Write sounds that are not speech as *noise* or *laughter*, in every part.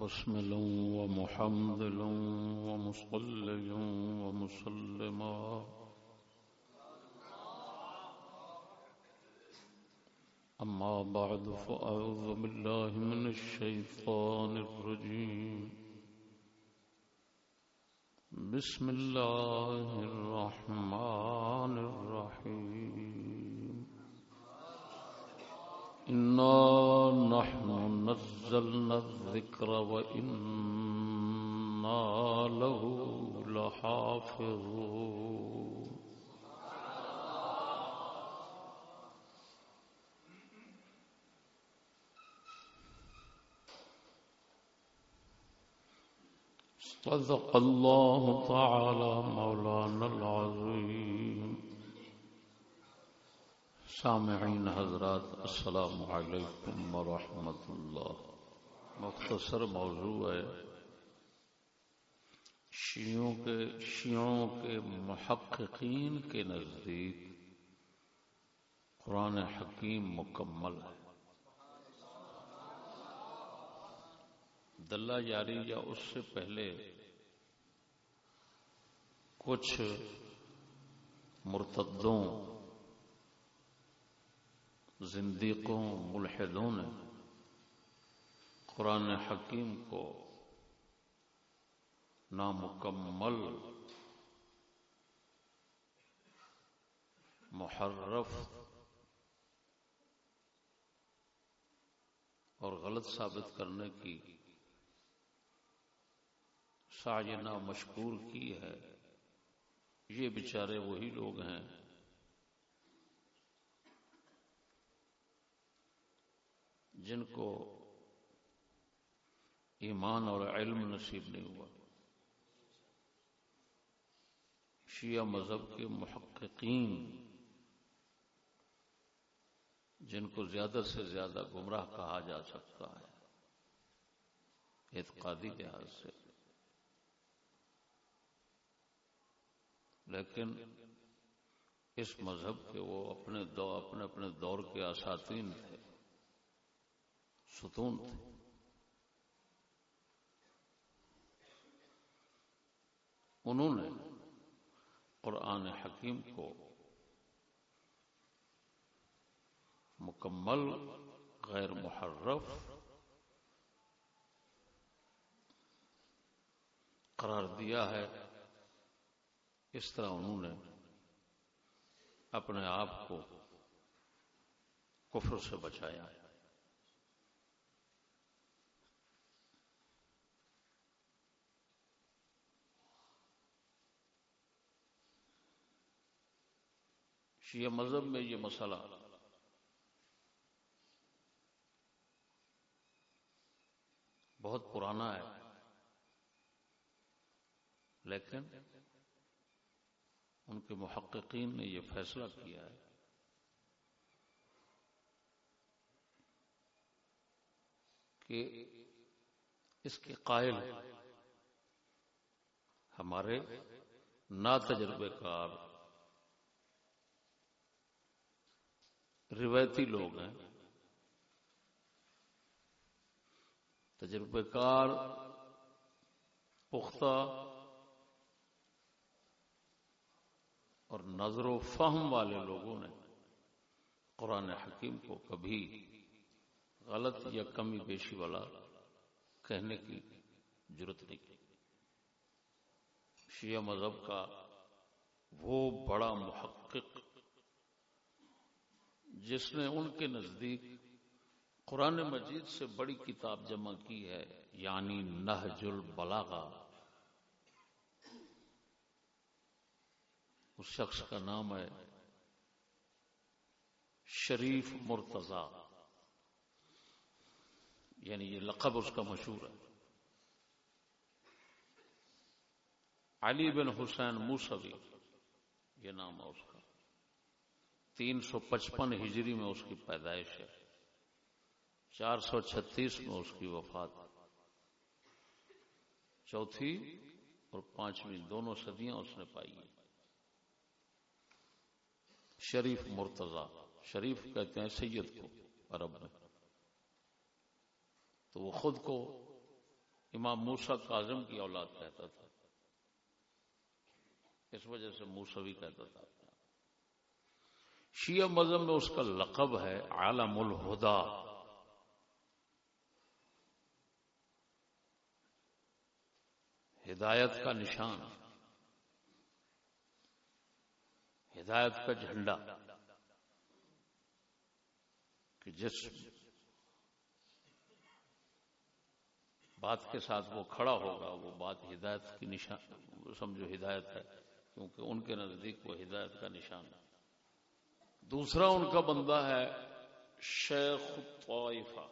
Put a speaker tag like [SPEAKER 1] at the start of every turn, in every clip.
[SPEAKER 1] وبسمل ومحمدل ومصلي ومسلما أما بعد فأعوذ بالله من الشيطان الرجيم بسم الله الرحمن الرحيم إنا نحن نزلنا الذكر وإنا له لحافظون صدق الله تعالى مولانا العظيم سامعین حضرات، السلام علیکم ورحمۃ اللہ۔ مختصر موضوع ہے شیعوں کے شیعوں کے محققین کے نزدیک قرآن حکیم مکمل ہے۔ دلہ جاری یا اس سے پہلے کچھ مرتدوں زندیقوں ملحدوں نے قرآن حکیم کو نامکمل محرف اور غلط ثابت کرنے کی ساجنا مشکور کی ہے یہ بیچارے وہی لوگ ہیں جن کو ایمان اور علم نصیب نہیں ہوا۔ شیعہ مذہب کے محققین جن کو زیادہ سے زیادہ گمراہ کہا جا سکتا ہے، اعتقادی لحاظ سے۔ لیکن اس مذہب کے وہ اپنے دور اپنے اپنے دور کے اساتین تھے۔ ستون تھے۔ انہوں نے قرآن حکیم کو مکمل غیر محرف قرار دیا ہے۔ اس طرح انہوں نے اپنے آپ کو کفر سے بچایا۔ ہے شیعہ مذہب میں یہ مسئلہ۔ بہت پرانا ہے۔ لیکن ان کے محققین نے یہ فیصلہ کیا ہے۔ کہ اس کے قائل ہمارے نا تجربے کار روایتی لوگ ہیں۔ تجربے کار، پختہ اور نظر و فہم والے لوگوں نے قرآن حکیم کو کبھی غلط یا کمی بیشی والا کہنے کی ضرورت نہیں کی۔ شیعہ مذہب کا وہ بڑا محقق جس نے ان کے نزدیک قرآن مجید سے بڑی کتاب جمع کی ہے یعنی نہج البلاغا اس شخص کا نام ہے شریف مرتضی۔ یعنی یہ لقب اس کا مشہور ہے۔ علی بن حسین موسوی، یہ نام ہے اس کا۔ تین سو پچپن ہجری میں اس کی پیدائش ہے۔ چار سو چھتیس میں اس کی وفات۔ چوتھی اور پانچویں دونوں صدیاں اس نے پائی شریف مرتضی، شریف کہتے ہیں سید کو، عرب میں۔ تو وہ خود کو امام موسا کاظم کی اولاد کہتا تھا۔ اس وجہ سے موسوی کہتا تھا۔ شیعہ مذہب میں اس کا لقب ہے عالم الہدا۔ ہدایت کا نشان۔ ہدایت کا جھنڈا۔ کہ جس بات کے ساتھ وہ کھڑا ہوگا، وہ بات ہدایت کی نشان، سمجھو ہدایت ہے، کیونکہ ان کے نزدیک وہ ہدایت کا نشان ہے۔ دوسرا ان کا بندہ ہے شیخ طائفہ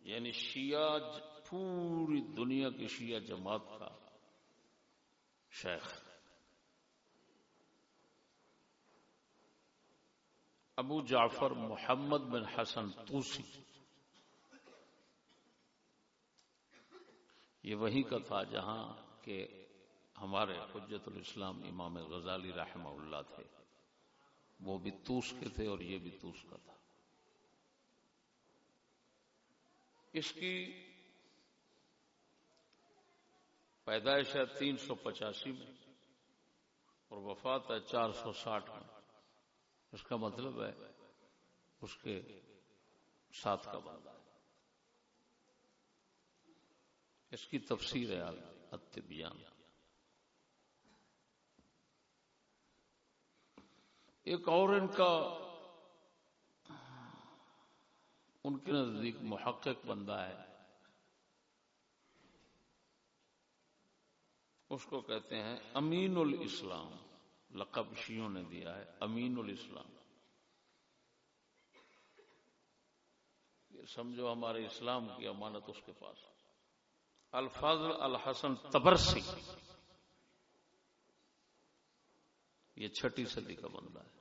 [SPEAKER 1] یعنی شیعہ پوری دنیا کی شیعہ جماعت کا شیخ۔ ابو جعفر محمد بن حسن توسی یہ وہی کا تھا جہاں کہ ہمارے حجت الاسلام امام غزالی رحمہ اللہ تھے۔ وہ بھی توس کے تھے اور یہ بھی توس کا تھا۔ اس کی پیدائش ہے تین سو پچاسی میں اور وفات ہے چار سو ساٹھ میں۔ اس کا مطلب ہے اس کے ساتھ کا بندہ اس کی تفسیر ہے اتبیان ایک اور ان کا ان کے نزدیک محقق بندہ ہے۔ اس کو کہتے ہیں امین الاسلام۔ لقب شیوں نے دیا ہے، امین الاسلام۔ یہ سمجھو ہمارے اسلام کی امانت اس کے پاس۔ الفاظ الحسن تبرسی۔ یہ چھٹی صدی کا بندہ ہے۔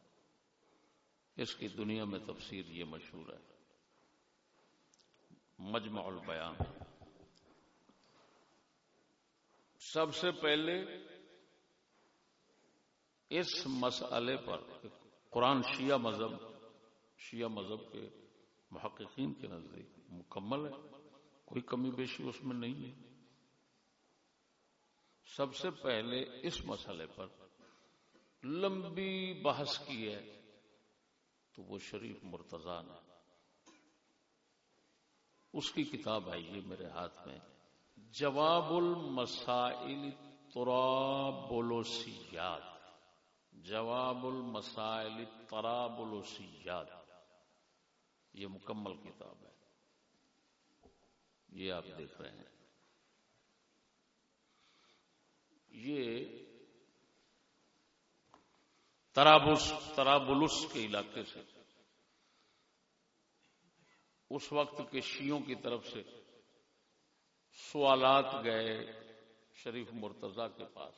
[SPEAKER 1] اس کی دنیا میں تفسیر یہ مشہور ہے۔ مجمع البیان۔ سب سے پہلے اس مسئلے پر، قرآن شیعہ مذہب شیعہ مذہب کے محققین کے نزدیک مکمل ہے۔ کوئی کمی بیشی اس میں نہیں ہے۔ سب سے پہلے اس مسئلے پر لمبی بحث کی ہے۔ تو وہ شریف مرتضی نے اس کی کتاب ہے یہ میرے ہاتھ میں جواب المسائل ترابلوسیات جواب المسائل ترابلوسیات، یہ مکمل کتاب ہے۔ یہ آپ دیکھ رہے ہیں۔ یہ ترابلس ترابلس کے علاقے سے۔ اس وقت کے شیوں کی طرف سے سوالات گئے شریف مرتضی کے پاس،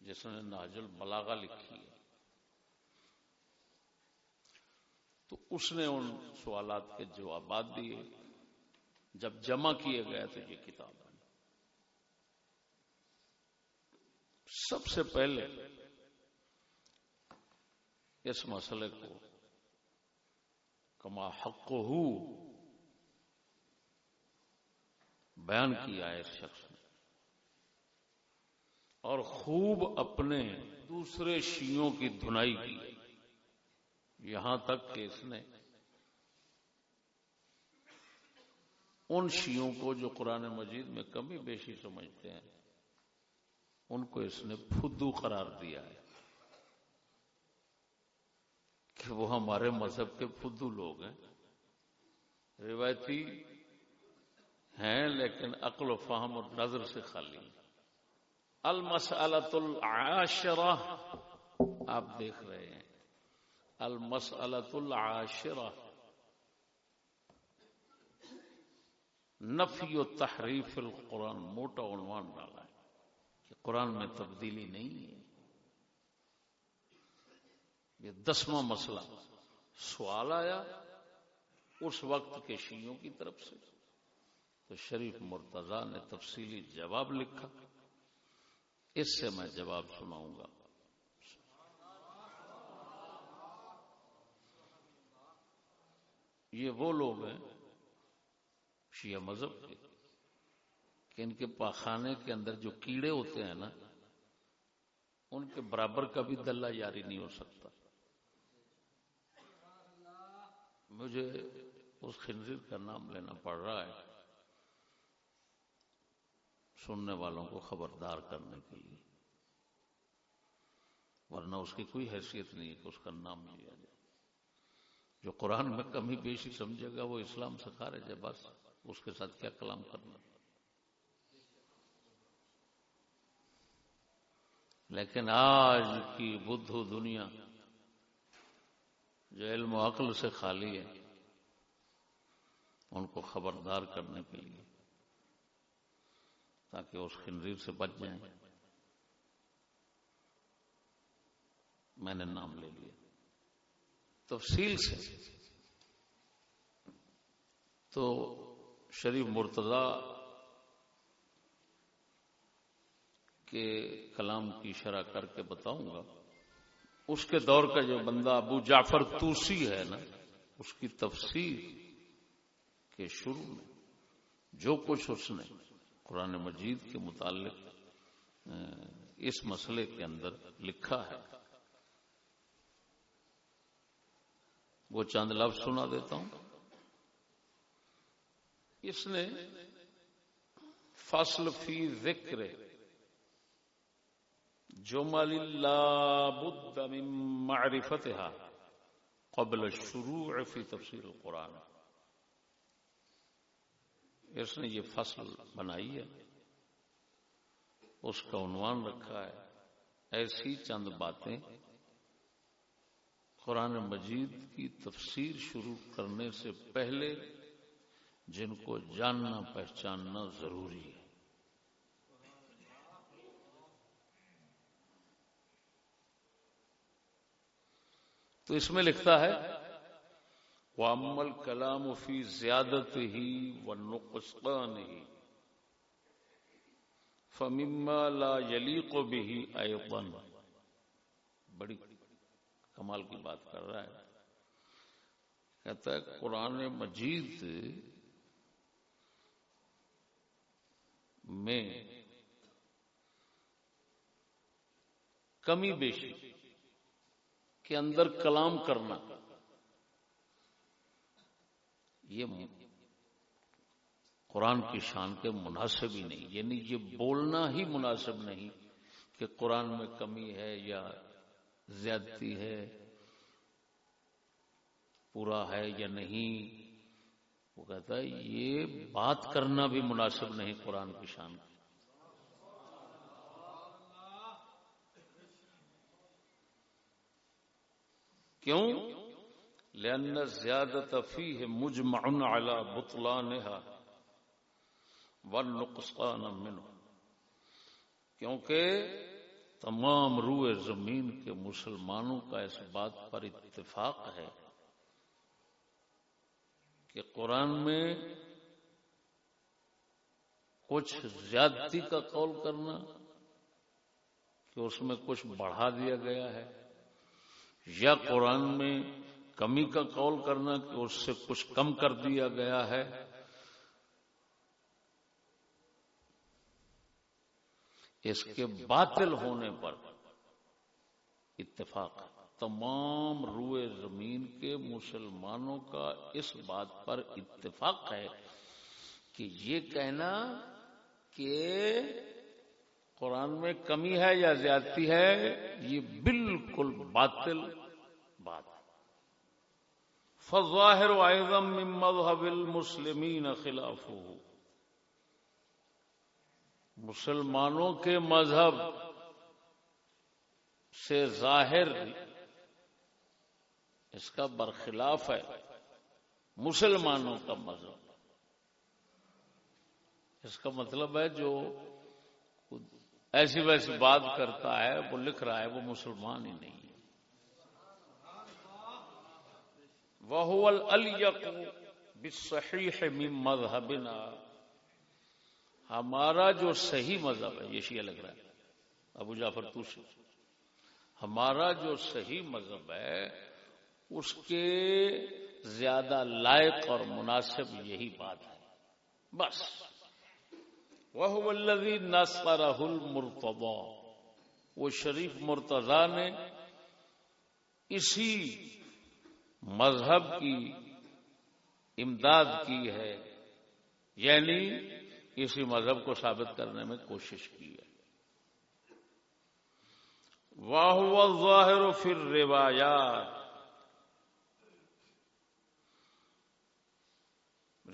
[SPEAKER 1] جس نے ناج البلاغا لکھی ہے۔ تو اس نے ان سوالات کے جوابات دیے۔ جب جمع کیے گئے تو یہ کتاب بنی۔ سب سے پہلے اس مسئلے کو۔ کما حق ہو بیان کیا ہے اس شخص نے۔ اور خوب اپنے دوسرے شیوں کی دھنائی کی۔ یہاں تک کہ اس نے ان شیوں کو جو قرآن مجید میں کمی بیشی سمجھتے ہیں، ان کو اس نے فدو قرار دیا ہے۔ کہ وہ ہمارے مذہب کے فدو لوگ ہیں۔ روایتی ہیں لیکن عقل و فہم اور نظر سے خالی۔ المسلط العاشرہ، آپ دیکھ رہے ہیں۔ المسلط العاشرہ، نفی و تحریف القرآن، موٹا عنوان ڈالا ہے کہ قرآن میں تبدیلی نہیں ہے۔ یہ دسواں مسئلہ۔ سوال آیا اس وقت کے شیوں کی طرف سے۔ تو شریف مرتضی نے تفصیلی جواب لکھا۔ اس سے میں جواب سناؤں گا۔ یہ وہ لوگ ہیں شیعہ مذہب کے، کہ ان کے پاخانے کے اندر جو کیڑے ہوتے ہیں نا، ان کے برابر کا بھی دلہ جاری نہیں ہو سکتا۔ مجھے اس خنزیر کا نام لینا پڑ رہا ہے، سننے والوں کو خبردار کرنے کے لیے۔ ورنہ اس کی کوئی حیثیت نہیں ہے کہ اس کا نام لیا جائے۔ جو قرآن میں کمی بیشی سمجھے گا، وہ اسلام سے خارج ہے، بس اس کے ساتھ کیا کلام کرنا۔ لیکن آج کی بدھ دنیا جو علم و عقل سے خالی ہے، ان کو خبردار کرنے کے لیے، تاکہ اس خنزیر سے بچ جائیں۔ میں نے نام لے لیا۔ تفصیل سے۔ تو شریف مرتضی کے کلام کی شرح کر کے بتاؤں گا۔ اس کے دور کا جو بندہ ابو جعفر توسی ہے نا، اس کی تفسیر کے شروع میں جو کچھ اس نے قرآن مجید کے متعلق اس مسئلے کے اندر لکھا ہے۔ وہ چند لفظ سنا دیتا ہوں۔ اس نے فصل فی ذکر جو مال بد من معرفتها قبل الشروع فی تفسیر القرآن۔ اس نے یہ فصل بنائی ہے۔ اس کا عنوان رکھا ہے۔ ایسی چند باتیں قرآن مجید کی تفسیر شروع کرنے سے پہلے جن کو جاننا پہچاننا ضروری ہے۔ تو اس میں لکھتا ہے وہ کلام فی زیادت ہی و نقصان ہی فمما لا یلی کو بھی بڑی کمال کی بات کر رہا ہے۔ کہتا ہے، قرآن مجید میں کمی بیشی۔ کے اندر کلام کرنا۔ یہ قرآن کی شان کے مناسب ہی نہیں یعنی یہ بولنا ہی مناسب نہیں کہ قرآن میں کمی ہے یا زیادتی ہے، پورا ہے یا نہیں۔ وہ کہتا ہے یہ بات کرنا بھی مناسب نہیں قرآن کی شان۔ کی کیوں؟ لأن زیادت فیہ مجمع علی بطلانہا والنقصان منہ۔ کیونکہ تمام روئے زمین کے مسلمانوں کا اس بات پر اتفاق ہے کہ قرآن میں کچھ زیادتی کا قول کرنا کہ اس میں کچھ بڑھا دیا گیا ہے۔ یا قرآن میں کمی کا قول کرنا کہ اس سے کچھ کم کر دیا گیا ہے۔ اس کے باطل ہونے پر اتفاق۔ تمام روئے زمین کے مسلمانوں کا اس بات پر اتفاق ہے کہ یہ کہنا کہ قرآن میں کمی ہے یا زیادتی ہے؟ یہ بالکل باطل بات فظاہر من مذہب المسلمین خلاف مسلمانوں کے مذہب سے ظاہر اس کا برخلاف ہے۔ مسلمانوں کا مذہب۔ اس کا مطلب ہے جو ایسی ویسی بات کرتا ہے، وہ لکھ رہا ہے، وہ مسلمان ہی نہیں ہے۔ وہ مذہبنا ہمارا جو صحیح مذہب ہے، یہ شیعہ لگ رہا ہے۔ ابو جعفر توسی۔ ہمارا جو صحیح مذہب ہے، اس کے زیادہ لائق اور مناسب یہی بات ہے۔ بس۔ وہ الذی نصرہ المرتضی وہ شریف مرتضی نے اسی مذہب کی امداد کی ہے یعنی اسی مذہب کو ثابت کرنے میں کوشش کی ہے۔ واہ ظاہر پھر روایات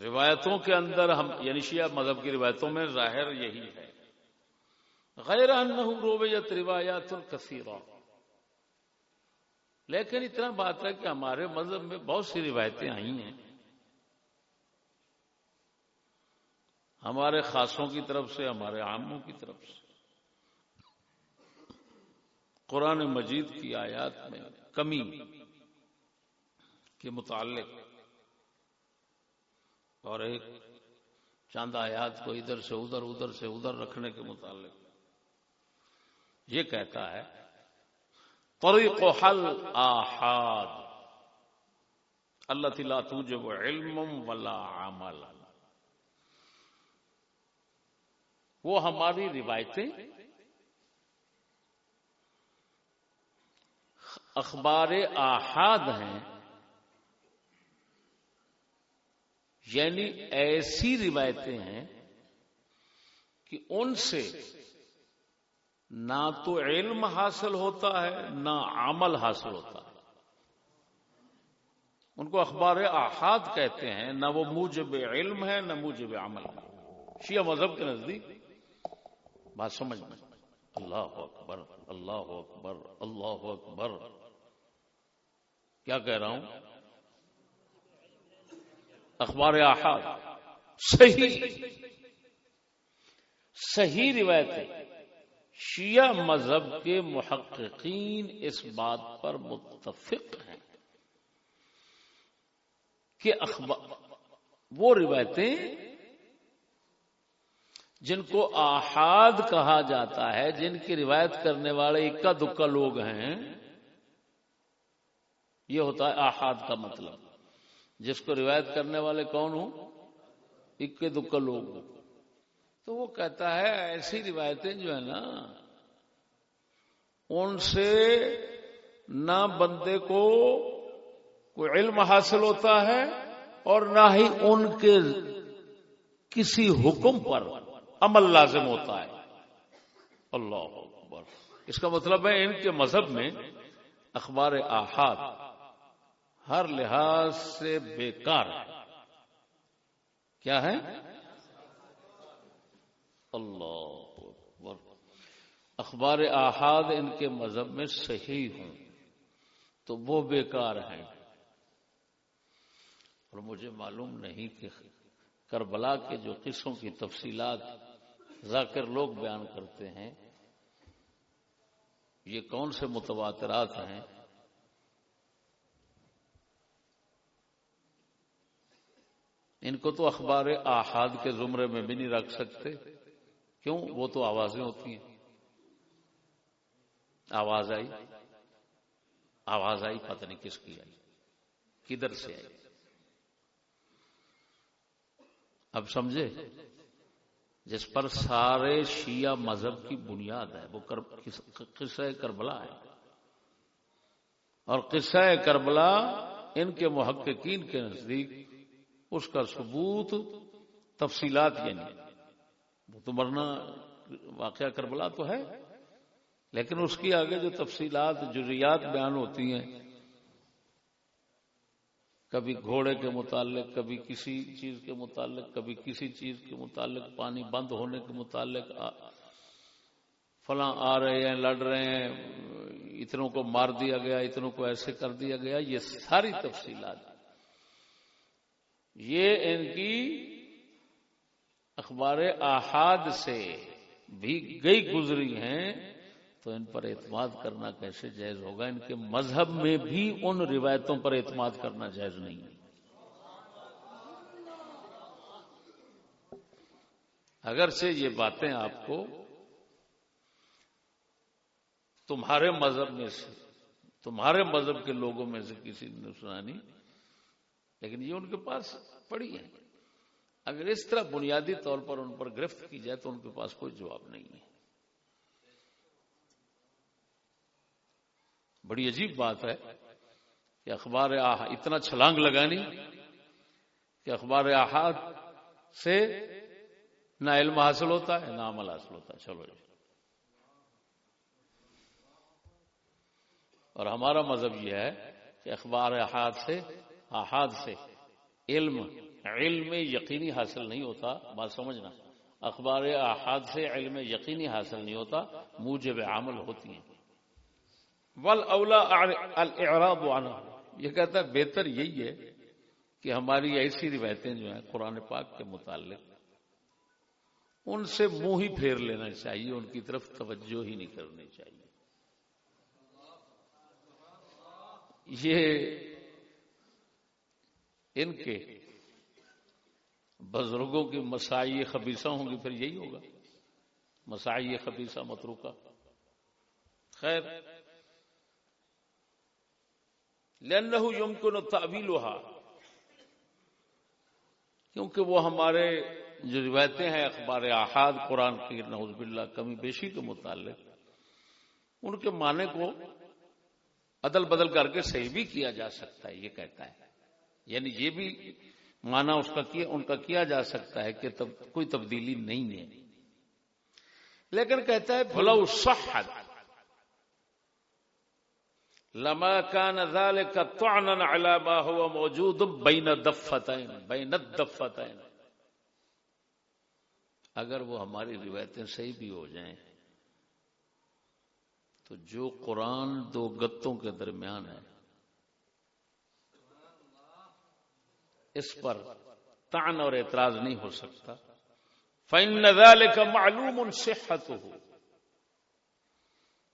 [SPEAKER 1] روایتوں کے اندر ہم یعنی شیعہ مذہب کی روایتوں میں ظاہر یہی ہے۔ غیر رویت روایات الکثیرہ لیکن اتنا بات ہے کہ ہمارے مذہب میں بہت سی روایتیں آئی ہیں۔ ہمارے خاصوں کی طرف سے، ہمارے عاموں کی طرف سے۔ قرآن مجید کی آیات میں کمی کے متعلق اور ایک چاند آیات کو ادھر سے ادھر ادھر سے ادھر رکھنے کے متعلق۔ یہ کہتا ہے، طریق حل آحاد۔ اللہ تعالیٰ تجب علم ولا عمل۔ وہ ہماری روایتیں، اخبار آحاد ہیں۔ یعنی ایسی روایتیں ہیں کہ ان سے نہ تو علم حاصل ہوتا ہے، نہ عمل حاصل ہوتا ہے۔ ان کو اخبار احاد کہتے ہیں، نہ وہ موجب علم ہے، نہ موجب عمل ہے۔ شیعہ مذہب کے نزدیک۔ بات سمجھ میں۔ اللہ اکبر اللہ اکبر اللہ اکبر۔ کیا کہہ رہا ہوں؟ اخبار احاد صحیح۔ صحیح روایتیں شیعہ مذہب کے محققین اس بات پر متفق ہیں کہ اخبار وہ روایتیں جن کو آحاد کہا جاتا ہے، جن کی روایت کرنے والے اکا دکا لوگ ہیں، یہ ہوتا ہے آحاد کا مطلب۔ جس کو روایت کرنے والے کون ہوں؟ اکے دکا لوگ تو وہ کہتا ہے ایسی روایتیں جو ہے نا، ان سے نہ بندے کو کوئی علم حاصل ہوتا ہے اور نہ ہی ان کے کسی حکم پر عمل لازم ہوتا ہے۔ اللہ اکبر۔ اس کا مطلب ہے ان کے مذہب میں اخبار آحاد ہر لحاظ سے بیکار کیا ہے؟ اللہ اخبار احاد ان کے مذہب میں صحیح ہوں تو وہ بیکار ہیں۔ اور مجھے معلوم نہیں کہ کربلا کے جو قصوں کی تفصیلات ذاکر لوگ بیان کرتے ہیں، یہ کون سے متواترات ہیں؟ ان کو تو اخبار احاد کے زمرے میں بھی نہیں رکھ سکتے۔ کیوں؟ وہ تو آوازیں ہوتی ہیں۔ آواز آئی۔ آواز آئی، پتہ نہیں کس کی آئی۔ کدھر سے آئی؟ اب سمجھے؟ جس پر سارے شیعہ مذہب کی بنیاد ہے، وہ قصہ کربلا ہے۔ اور قصہ کربلا ان کے محققین کے نزدیک اس کا ثبوت تفصیلات یعنی وہ تو مرنا واقعہ کربلا تو ہے، لیکن اس کی آگے جو تفصیلات جزیات بیان ہوتی ہیں، کبھی گھوڑے کے متعلق، کبھی کسی چیز کے متعلق، کبھی کسی چیز کے متعلق، پانی بند ہونے کے متعلق فلاں آ رہے ہیں، لڑ رہے ہیں، اتنوں کو مار دیا گیا، اتنوں کو ایسے کر دیا گیا، یہ ساری تفصیلات یہ ان کی اخبار احاد سے بھی گئی گزری ہیں، تو ان پر اعتماد کرنا کیسے جائز ہوگا؟ ان کے مذہب میں بھی ان روایتوں پر اعتماد کرنا جائز نہیں۔ ہے اگرچہ یہ باتیں آپ کو تمہارے مذہب میں سے، تمہارے مذہب کے لوگوں میں سے کسی نے سنانی لیکن یہ ان کے پاس پڑی ہے۔ اگر اس طرح بنیادی طور پر ان پر گرفت کی جائے تو ان کے پاس کوئی جواب نہیں ہے۔ بڑی عجیب بات ہے کہ اخبار اتنا چھلانگ لگانی کہ اخبار احاد سے نہ علم حاصل ہوتا ہے، نہ عمل حاصل ہوتا ہے۔ چلو جی۔ اور ہمارا مذہب یہ ہے کہ اخبار احاد سے احاد سے علم علم یقینی حاصل نہیں ہوتا، بات سمجھنا۔ اخبار احاد سے علم یقینی حاصل نہیں ہوتا، موجب عمل ہوتی ہیں۔ ول اولا یہ کہتا ہے، بہتر یہی ہے کہ ہماری ایسی روایتیں جو ہیں قرآن پاک کے متعلق، ان سے منہ ہی پھیر لینا چاہیے، ان کی طرف توجہ ہی نہیں کرنی چاہیے۔ یہ ان کے بزرگوں کی مسائی خبیصہ ہوں گی، پھر یہی ہوگا۔ مسائی خبیصہ مترو کا خیر۔ لہنہ یمکن تعویلها کیونکہ وہ ہمارے جو روایتیں ہیں، اخبار احاد قرآن کی نوز باللہ، کمی بیشی کے متعلق، ان کے معنی کو عدل بدل کر کے صحیح بھی کیا جا سکتا ہے، یہ کہتا ہے۔ یعنی یہ بھی مانا اس کا کیا ان کا کیا جا سکتا ہے کہ تب کوئی تبدیلی نہیں ہے۔ لیکن کہتا ہے بھلا صحت۔ لما كان ذلك طعنا على ما هو موجود بين دفتين بين الدفتين اگر وہ ہماری روایتیں صحیح بھی ہو جائیں، تو جو قرآن دو گتوں کے درمیان ہے اس پر تان اور اعتراض نہیں ہو سکتا۔ فن نظال کا معلوم صحت ہو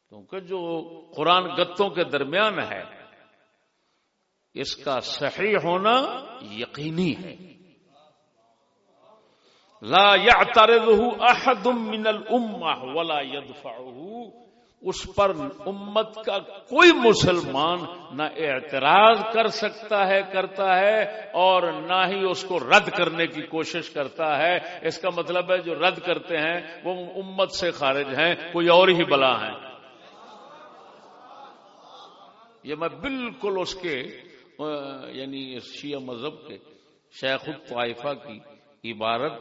[SPEAKER 1] کیونکہ جو قرآن گتوں کے درمیان ہے، اس کا صحیح ہونا یقینی ہے۔ لا يعترضه احد من الامه ولا يدفعه۔ اس پر امت کا کوئی مسلمان نہ اعتراض کر سکتا ہے، کرتا ہے اور نہ ہی اس کو رد کرنے کی کوشش کرتا ہے۔ اس کا مطلب ہے جو رد کرتے ہیں، وہ امت سے خارج ہیں، کوئی اور ہی بلا ہیں۔ یہ میں بالکل اس کے یعنی شیعہ مذہب کے شیخ الطائفہ کی عبارت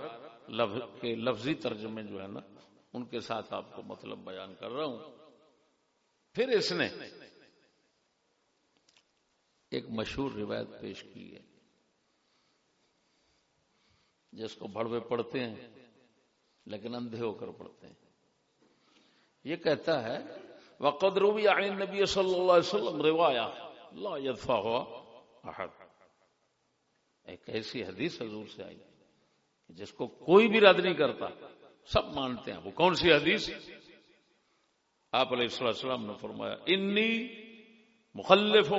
[SPEAKER 1] کے لفظی ترجمے جو ہے نا، ان کے ساتھ آپ کو مطلب بیان کر رہا ہوں۔ پھر اس نے ایک مشہور روایت پیش کی ہے۔ جس کو بڑوے پڑھتے ہیں، لیکن اندھے ہو کر پڑھتے ہیں۔ یہ کہتا ہے، وقد روی عن نبی صلی اللہ علیہ وسلم روایا لا يدفع ہوا احد ایک ایسی حدیث حضور سے آئی، جس کو کوئی بھی رد نہیں کرتا۔ سب مانتے ہیں۔ وہ کون سی حدیث؟ آپ علیہ السلام نے فرمایا، انی مخلف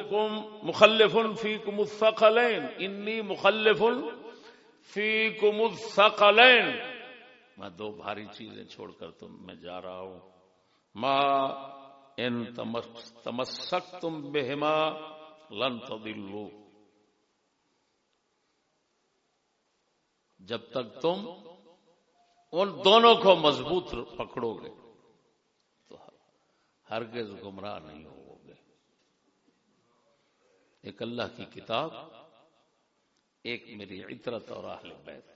[SPEAKER 1] مخلف فی کم انی مخلف فی کم میں دو بھاری چیزیں چھوڑ کر تم میں جا رہا ہوں۔ ما ان تمسک تم بہما لن تدلو جب تک تم ان دونوں کو مضبوط پکڑو گے۔ ہرگز گمراہ نہیں ہو گے ایک اللہ کی کتاب، ایک میری عطرت اور اہل بیت۔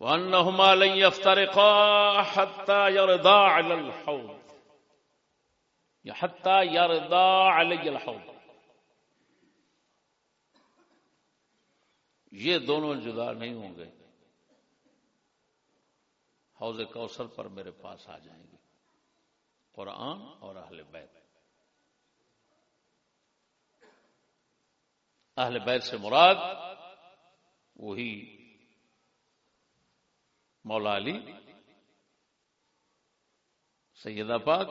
[SPEAKER 1] وأنهما لن يفترقا حتى يرضى على الحوض۔ حتى يرضى علي الحوض۔ یہ دونوں جدا نہیں ہوں گے۔ حوض کوثر پر میرے پاس آ جائیں گے۔ قرآن اور اہل بیت۔ اہل بیت سے مراد وہی مولا علی، سیدہ پاک،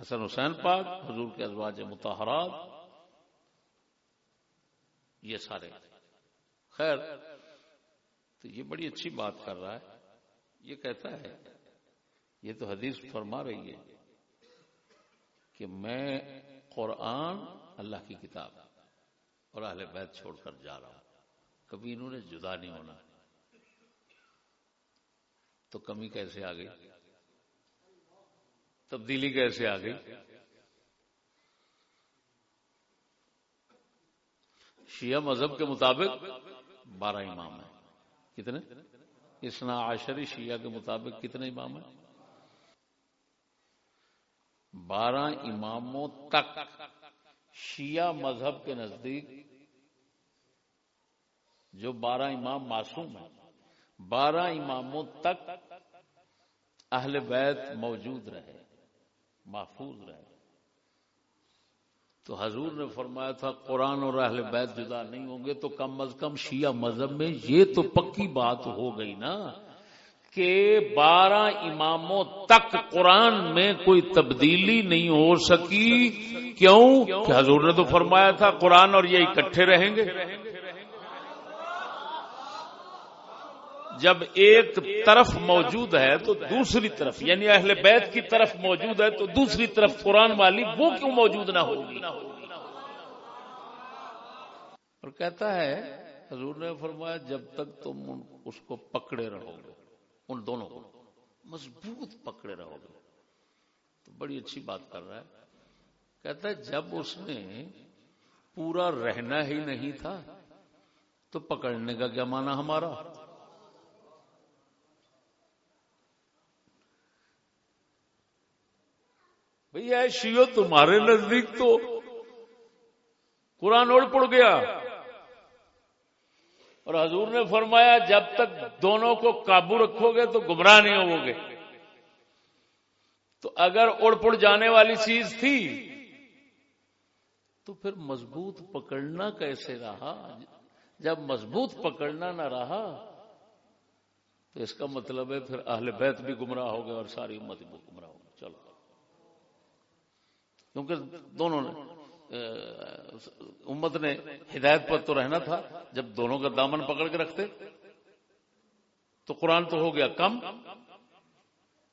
[SPEAKER 1] حسن حسین پاک، حضور کے ازواج متحرات یہ سارے۔ خیر، تو یہ بڑی اچھی بات کر رہا ہے۔ یہ کہتا ہے، یہ تو حدیث فرما رہی ہے کہ میں قرآن اللہ کی کتاب اور اہل بیت چھوڑ کر جا رہا ہوں۔ کبھی انہوں نے جدا نہیں ہونا۔ تو کمی کیسے آ گئی؟ تبدیلی کیسے آ گئی؟ شیعہ مذہب کے مطابق بارہ امام ہیں۔ کتنے؟ اسنا عشری شیعہ کے مطابق کتنے امام ہیں؟ بارہ اماموں تک شیعہ مذہب کے نزدیک جو بارہ امام معصوم ہیں۔ بارہ اماموں تک اہل بیت موجود رہے، محفوظ رہے۔ تو حضور نے فرمایا تھا، قرآن اور اہل بیت جدا نہیں ہوں گے تو کم از کم شیعہ مذہب میں یہ تو پکی بات ہو گئی نا کہ بارہ اماموں تک قرآن میں کوئی تبدیلی نہیں ہو سکی۔ کیوں؟ کہ حضور نے تو فرمایا تھا، قرآن اور یہ اکٹھے رہیں گے۔ جب ایک طرف موجود ہے تو دوسری طرف یعنی اہل بیت کی طرف موجود ہے تو دوسری طرف قرآن والی، وہ کیوں موجود نہ ہوگی؟ اور کہتا ہے، حضور نے فرمایا، جب تک تم اس کو پکڑے رہو گے، ان دونوں کو مضبوط پکڑے رہو گے۔ تو بڑی اچھی بات کر رہا ہے۔ کہتا ہے، جب اس نے پورا رہنا ہی نہیں تھا، تو پکڑنے کا کیا مانا ہمارا؟ بھئی شیو تمہارے نزدیک تو قرآن اوڑ پڑ گیا۔ اور حضور نے فرمایا، جب تک دونوں کو قابو رکھو گے تو گمراہ نہیں ہو گے۔ تو اگر اڑ پڑ جانے والی چیز تھی، تو پھر مضبوط پکڑنا کیسے رہا؟ جب مضبوط پکڑنا نہ رہا، تو اس کا مطلب ہے پھر اہل بیت بھی گمراہ ہو گئے اور ساری امت بھی گمراہ ہو کیونکہ دونوں نے امت نے ہدایت پر تو رہنا تھا، جب دونوں کا دامن پکڑ کے رکھتے، تو قرآن تو ہو گیا کم،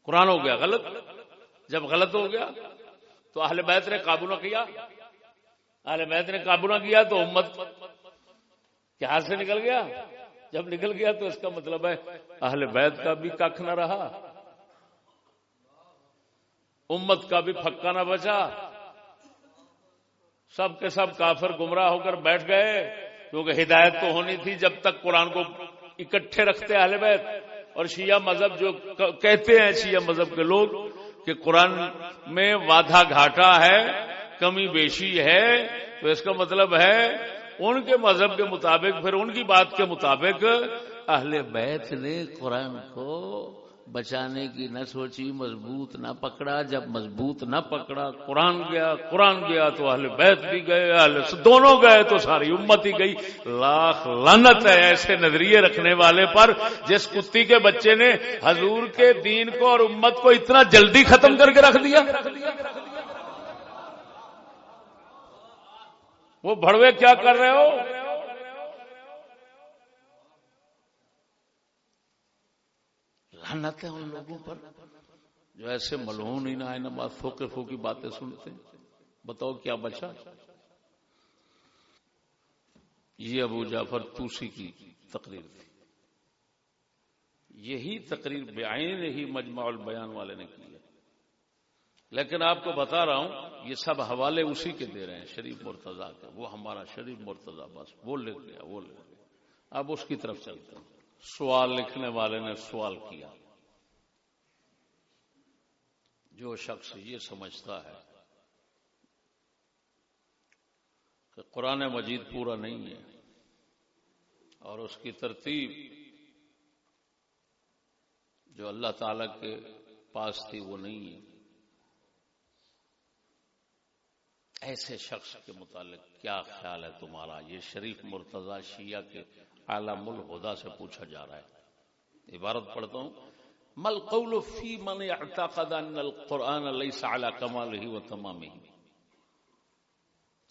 [SPEAKER 1] قرآن ہو گیا غلط، جب غلط ہو گیا، تو اہل بیت نے قابو نہ کیا، اہل بیت نے قابو نہ کیا تو امت کے ہاتھ سے نکل گیا، جب نکل گیا تو اس کا مطلب ہے، اہل بیت کا بھی کھ نہ رہا، امت کا بھی پھکا نہ بچا۔ سب کے سب کافر گمراہ ہو کر بیٹھ گئے، کیونکہ ہدایت تو ہونی تھی جب تک قرآن کو اکٹھے رکھتے اہل بیت۔ اور شیعہ مذہب جو کہتے ہیں شیعہ مذہب کے لوگ کہ قرآن میں وادھا گھاٹا ہے، کمی بیشی ہے، تو اس کا مطلب ہے ان کے مذہب کے مطابق، پھر ان کی بات کے مطابق اہل بیت نے قرآن کو بچانے کی نہ سوچی، مضبوط نہ پکڑا۔ جب مضبوط نہ پکڑا، قرآن گیا قرآن گیا تو اہل بیت بھی گئے، اہل دونوں گئے تو ساری امت ہی گئی۔ لاکھ لنت ہے ایسے نظریے رکھنے والے پر جس کتی کے بچے نے حضور کے دین کو اور امت کو اتنا جلدی ختم کر کے رکھ دیا۔ وہ بڑوے کیا کر رہے ہو؟ لانت ہے ان لوگوں پر؟ جو ایسے ملون ہی نہ آئے، نہ بات فوکے فوکی باتیں سنتے بتاؤ کیا بچا؟ یہ ابو جعفر توسی کی تقریر تھی۔ یہی تقریر بعین ہی مجمع البیان والے نے کی ہے۔ لیکن آپ کو بتا رہا ہوں، یہ سب حوالے اسی کے دے رہے ہیں، شریف مرتضی کے۔ وہ ہمارا شریف مرتضی، بس وہ لکھ گیا وہ لکھ گیا اب اس کی طرف چلتے ہیں۔ سوال لکھنے والے نے سوال کیا۔ جو شخص یہ سمجھتا ہے کہ قرآن مجید پورا نہیں ہے اور اس کی ترتیب جو اللہ تعالی کے پاس تھی وہ نہیں ہے۔ ایسے شخص کے متعلق کیا خیال ہے تمہارا؟ یہ شریف مرتضی شیعہ کے عالم الہدا سے پوچھا جا رہا ہے۔ عبارت پڑھتا ہوں۔ مل قول فی من اعتقد ان القرآن ليس على كماله وتمامه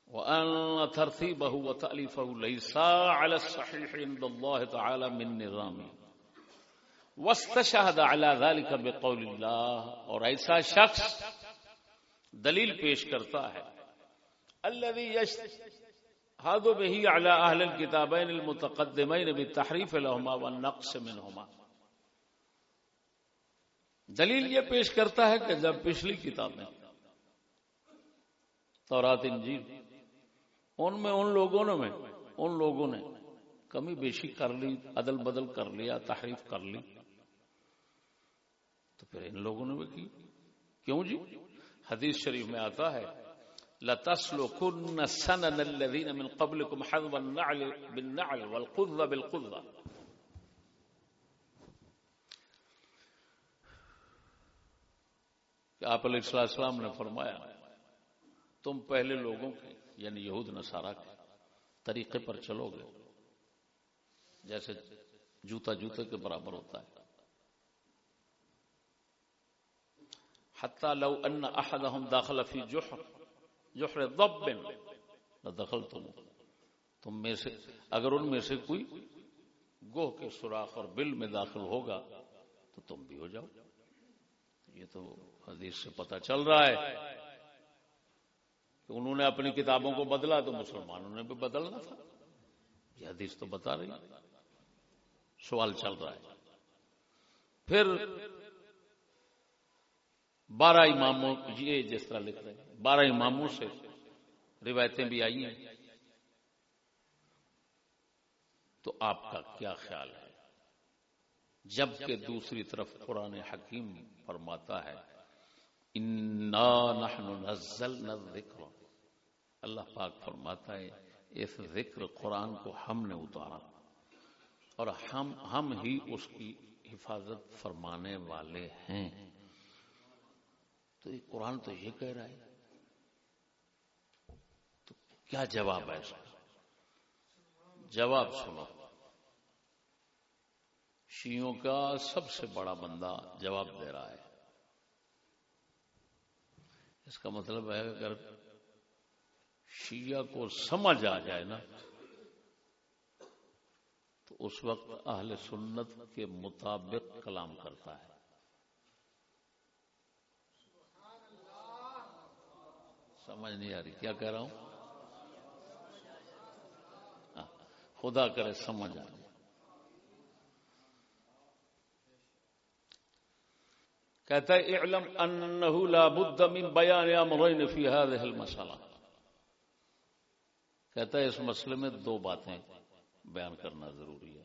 [SPEAKER 1] وان ترتيبه وتاليفه ليس على الصحيح عند الله تعالى من نظامه واستشهد على ذلك بقول الله اور ایسا شخص دلیل پیش کرتا ہے. الذي هذا به على اهل الكتابين المتقدمين بالتحريف لهما والنقص منهما. دلیل یہ پیش کرتا ہے کہ جب پچھلی کتابیں تورات، انجیل، ان میں، ان لوگوں نے، ان لوگوں نے کمی بیشی کر لی، عدل بدل کر لیا، تحریف کر لی۔ تو پھر ان لوگوں نے بھی کی۔ کیوں جی؟ حدیث شریف میں آتا ہے، لَتَسْلُكُنَّ سَنَنَ الَّذِينَ مِن قَبْلِكُمْ حَذْوَ النَّعْلِ، بِالنَّعْلِ وَالْقُذَّ، بِالْقُذَّ۔ کہ آپ علیہ السلام نے فرمایا، تم پہلے لوگوں کے یعنی یہود نصارہ کے طریقے پر چلو گے، جیسے جوتا جوتے کے برابر ہوتا ہے۔ حتی لو ان احدهم داخل فی جحر جحر ضب لدخل تم تم میں سے، اگر ان میں سے کوئی گوہ کے سراخ اور بل میں داخل ہوگا تو تم بھی ہو جاؤ۔ یہ تو حدیث سے پتہ چل رہا ہے کہ انہوں نے اپنی کتابوں کو بدلا تو مسلمانوں نے بھی بدلنا تھا۔ یہ حدیث تو بتا رہی سوال چل رہا ہے۔ پھر بارہ اماموں، یہ جس طرح لکھ رہے ہیں، بارہ اماموں سے روایتیں بھی آئی ہیں۔ تو آپ کا کیا خیال ہے؟ جبکہ دوسری طرف قرآن حکیم فرماتا ہے ذکر اللہ پاک فرماتا ہے، اس ذکر قرآن کو ہم نے اتارا۔ اور ہم ہم ہی اس کی حفاظت فرمانے والے ہیں۔ تو یہ قرآن تو یہ کہہ رہا ہے۔ تو کیا جواب ہے اس کا؟ جواب سنو۔ شیوں کا سب سے بڑا بندہ جواب دے رہا ہے۔ اس کا مطلب ہے اگر شیعہ کو سمجھ آ جائے نا، تو اس وقت اہل سنت کے مطابق کلام کرتا ہے۔ سمجھ نہیں آ رہی، کیا کہہ رہا ہوں؟ ہاں، خدا کرے سمجھ آ کہتا ہے، اعلم انہو لا بد من بیان امرین فی هذه المسئلہ. کہتا ہے، اس مسئلے میں دو باتیں بیان کرنا ضروری ہے۔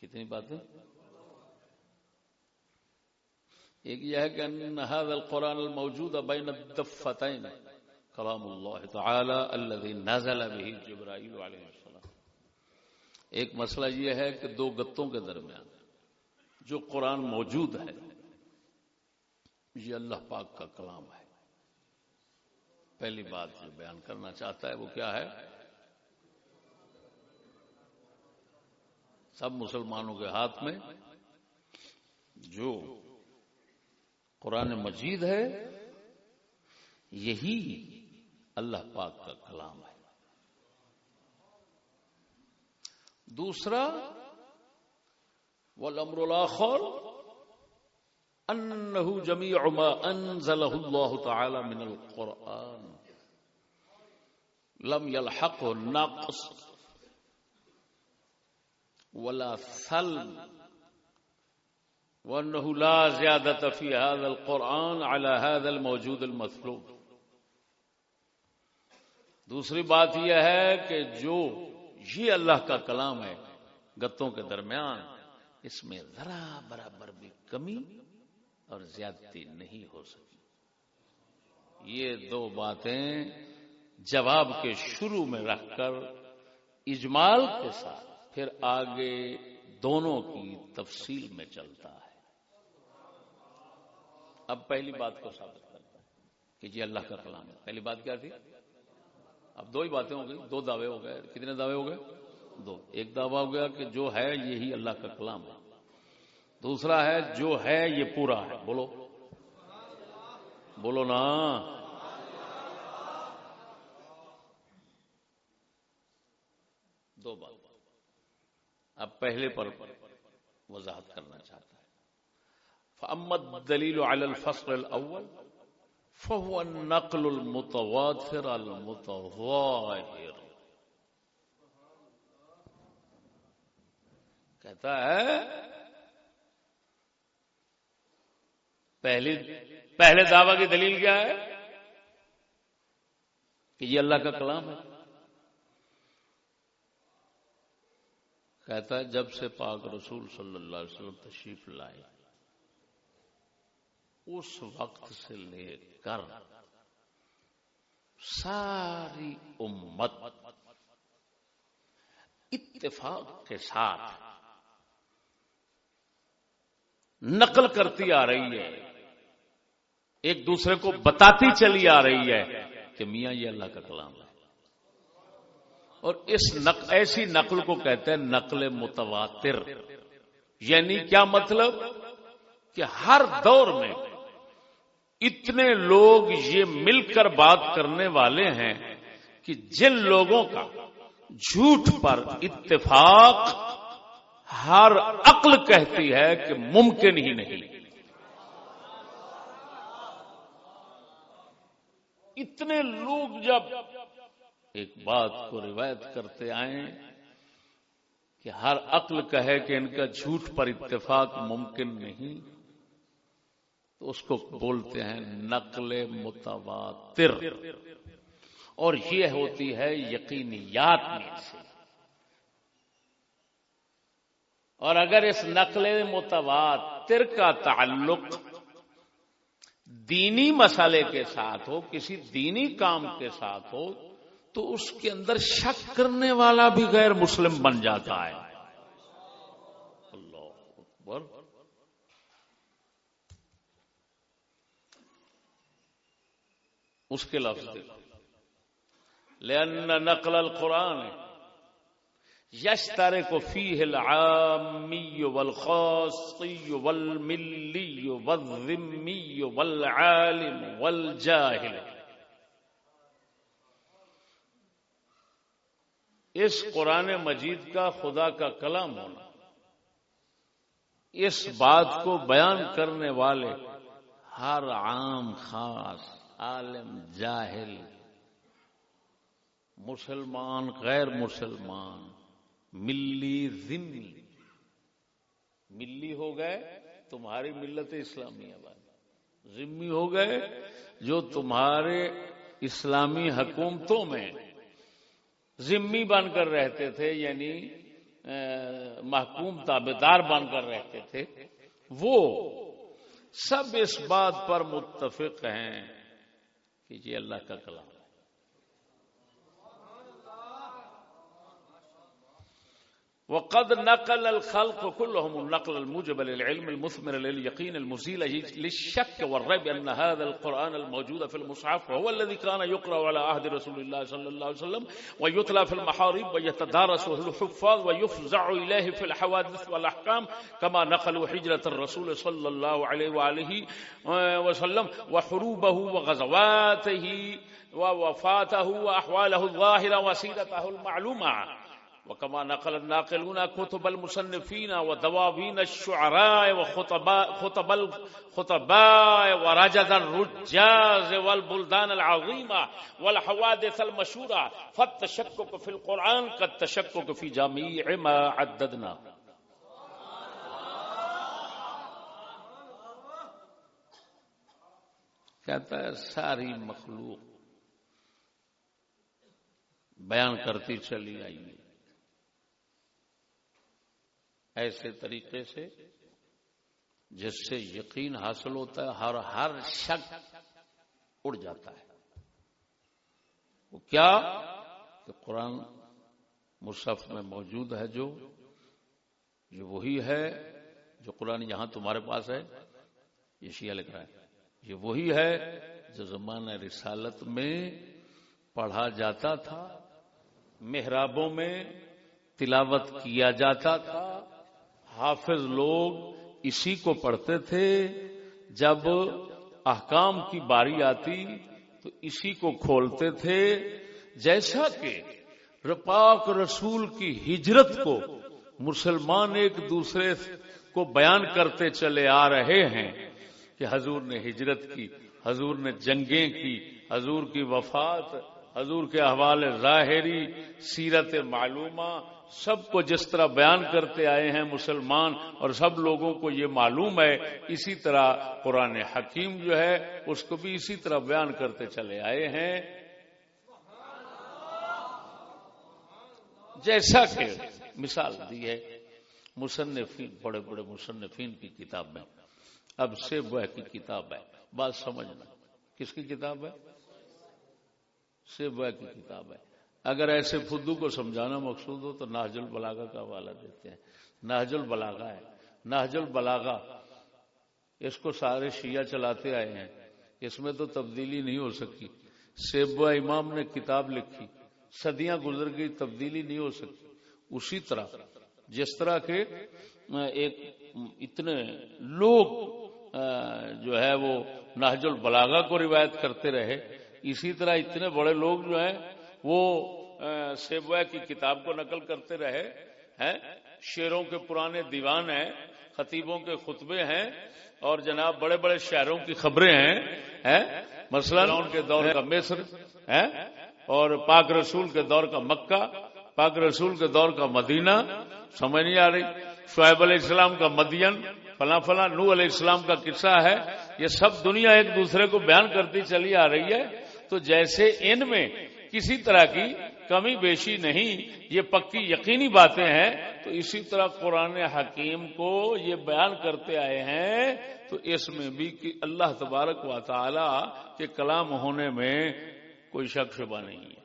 [SPEAKER 1] کتنی باتیں؟ ایک یہ ہے کہ ان هذا القرآن الموجود بین الدفتین، کلام اللہ تعالی الذي نزل به جبرائیل علیہ السلام۔ ایک مسئلہ یہ ہے کہ دو گتوں کے درمیان جو قرآن موجود ہے یہ اللہ پاک کا کلام ہے۔ پہلی بات جو بیان کرنا چاہتا ہے وہ کیا ہے؟ سب مسلمانوں کے ہاتھ میں جو قرآن مجید ہے، یہی اللہ پاک کا کلام ہے۔ دوسرا وہ لمر الآخر انه جميع ما انزله الله تعالى من القران لم يلحقه نقص ولا ثلب وانه لا زياده في هذا القران على هذا الموجود المطلوب. دوسری بات یہ ہے کہ جو یہ اللہ کا کلام ہے گتوں کے درمیان، اس میں ذرا برابر بھی کمی اور زیادتی نہیں ہو سکی۔ یہ دو باتیں جواب کے شروع میں رکھ کر اجمال کے ساتھ پھر آگے دونوں کی تفصیل میں چلتا ہے۔ اب پہلی بات کو ثابت کرتا ہے کہ جی اللہ کا کلام ہے۔ پہلی بات کیا تھی؟ اب دو ہی باتیں ہو گئی دو دعوے ہو گئے۔ کتنے دعوے ہو گئے؟ دو۔ ایک دعویٰ ہو گیا کہ جو ہے یہی اللہ کا کلام ہے۔ دوسرا ہے جو ہے یہ پورا ہے۔ بولو۔ بولو نا۔ دو بات۔ اب پہلے پر وضاحت کرنا چاہتا ہے۔ فامت دلیل الفصل الاول فهو النقل المتواتر المتظاهر۔ کہتا ہے پہلی پہلے دعوی کی دلیل کیا ہے؟ کہ یہ اللہ کا کلام ہے۔ کہتا ہے، جب سے پاک رسول صلی اللہ علیہ وسلم تشریف لائے، اس وقت سے لے کر ساری امت اتفاق کے ساتھ نقل کرتی آ رہی ہے۔ ایک دوسرے کو بتاتی چلی آ رہی ہے کہ میاں یہ اللہ کا کلام ہے۔ اور اس نقل ایسی نقل کو کہتے ہیں نقل متواتر۔ یعنی کیا مطلب؟ کہ ہر دور میں اتنے لوگ یہ مل کر بات کرنے والے ہیں کہ جن لوگوں کا جھوٹ پر اتفاق ہر عقل کہتی ہے کہ ممکن ہی نہیں۔ اتنے لوگ جب ایک بات کو روایت کرتے آئے کہ ہر عقل کہے کہ ان کا جھوٹ پر اتفاق ممکن نہیں، تو اس کو بولتے ہیں نقل متواتر۔ اور یہ ہوتی ہے یقینیات میں سے۔ اور اگر اس نقل متواتر کا تعلق دینی مسئلے کے ساتھ ہو، کسی دینی کام کے ساتھ ہو، تو اس کے اندر شک کرنے والا بھی غیر مسلم بن جاتا ہے۔ اللہ اکبر۔ اس کے لفظ لأن نقل القرآن يشترك فيه العامي والخاصي والملي والذمي والعالم والجاهل اس قرآن مجید کا خدا کا کلام ہونا، اس بات کو بیان کرنے والے ہر عام خاص، عالم، جاہل، مسلمان، غیر مسلمان ملی ذمی ملی ہو گئے تمہاری ملت اسلامی آباد۔ ذمی ہو گئے جو تمہارے اسلامی حکومتوں میں ذمی بن کر رہتے تھے یعنی محکوم تابے دار بن کر رہتے تھے۔ وہ سب اس بات پر متفق ہیں کہ یہ اللہ کا کلام۔ وقد نقل الخلق كلهم النقل الموجب للعلم المثمر لليقين المزيل للشك والريب أن هذا القرآن الموجود في المصحف هو الذي كان يقرأ على عهد رسول الله صلى الله عليه وسلم ويتلى في المحارب ويتدارسه الحفاظ ويفزع إليه في الحوادث والأحكام كما نقلوا حجرة الرسول صلى الله عليه وآله وسلم وحروبه وغزواته ووفاته وأحواله الظاهرة وسيرته المعلومة. وكما نقل الناقلون كتب المصنفين ودواوين الشعراء وخطباء خطب الخطباء ورجز الرجاز والبلدان العظيمة والحوادث المشهورة فالتشكك في القرآن كالتشكك في جميع ما عددنا. کہتا ہے ساری مخلوق بیان کرتی چلی آئی ایسے طریقے سے جس سے یقین حاصل ہوتا ہے، ہر ہر شک اڑ جاتا ہے۔ وہ کیا؟ کہ قرآن مصحف میں موجود ہے جو، یہ وہی ہے جو قرآن یہاں تمہارے پاس ہے، یہ شیعہ لکھ رہا ہے۔ یہ وہی ہے جو زمانہ رسالت میں پڑھا جاتا تھا، محرابوں میں تلاوت کیا جاتا تھا۔ حافظ لوگ اسی کو پڑھتے تھے۔ جب احکام کی باری آتی تو اسی کو کھولتے تھے۔ جیسا کہ رپاک رسول کی ہجرت کو مسلمان ایک دوسرے کو بیان کرتے چلے آ رہے ہیں کہ حضور نے ہجرت کی، حضور نے جنگیں کی، حضور کی وفات، حضور کے حوالے ظاہری، سیرت معلومہ سب کو جس طرح بیان کرتے آئے ہیں مسلمان اور سب لوگوں کو یہ معلوم ہے، اسی طرح قرآن حکیم جو ہے، اس کو بھی اسی طرح بیان کرتے چلے آئے ہیں۔ جیسا کہ مثال دی ہے، مصنفین، بڑے بڑے مصنفین کی کتاب میں۔ اب سے وہ کی کتاب ہے۔ بات سمجھنا۔ کس کی کتاب ہے؟ سے وہ کی کتاب ہے۔ اگر ایسے فدو کو سمجھانا مقصود ہو تو ناج البلاغا کا حوالہ دیتے ہیں۔ ناج البلاغا ہے۔ ناج البلاغا اس کو سارے شیعہ چلاتے آئے ہیں۔ اس میں تو تبدیلی نہیں ہو سکتی سیب امام نے کتاب لکھی۔ صدیاں گزر گئی، تبدیلی نہیں ہو سکتی اسی طرح جس طرح کے ایک اتنے لوگ جو ہے وہ نہج البلاغا کو روایت کرتے رہے، اسی طرح اتنے بڑے لوگ جو ہیں وہ سیبوا کی کتاب کو نقل کرتے رہے، ہیں، شیروں کے پرانے دیوان ہیں، خطیبوں کے خطبے ہیں، اور جناب بڑے بڑے شہروں کی خبریں ہیں مثلاً ان کے دور کا مصر ہے اور پاک رسول کے دور کا مکہ، پاک رسول کے دور کا مدینہ، سمجھ نہیں آ رہی، شعیب علیہ السلام کا مدین، فلاں فلاں نو علیہ السلام کا قصہ ہے، یہ سب دنیا ایک دوسرے کو بیان کرتی چلی آ رہی ہے، تو جیسے ان میں کسی طرح کی کمی بیشی نہیں، یہ پکی یقینی باتیں ہیں۔ تو اسی طرح قرآن حکیم کو یہ بیان کرتے آئے ہیں، تو اس میں بھی کہ اللہ تبارک و تعالی کے کلام ہونے میں کوئی شک شبہ نہیں ہے۔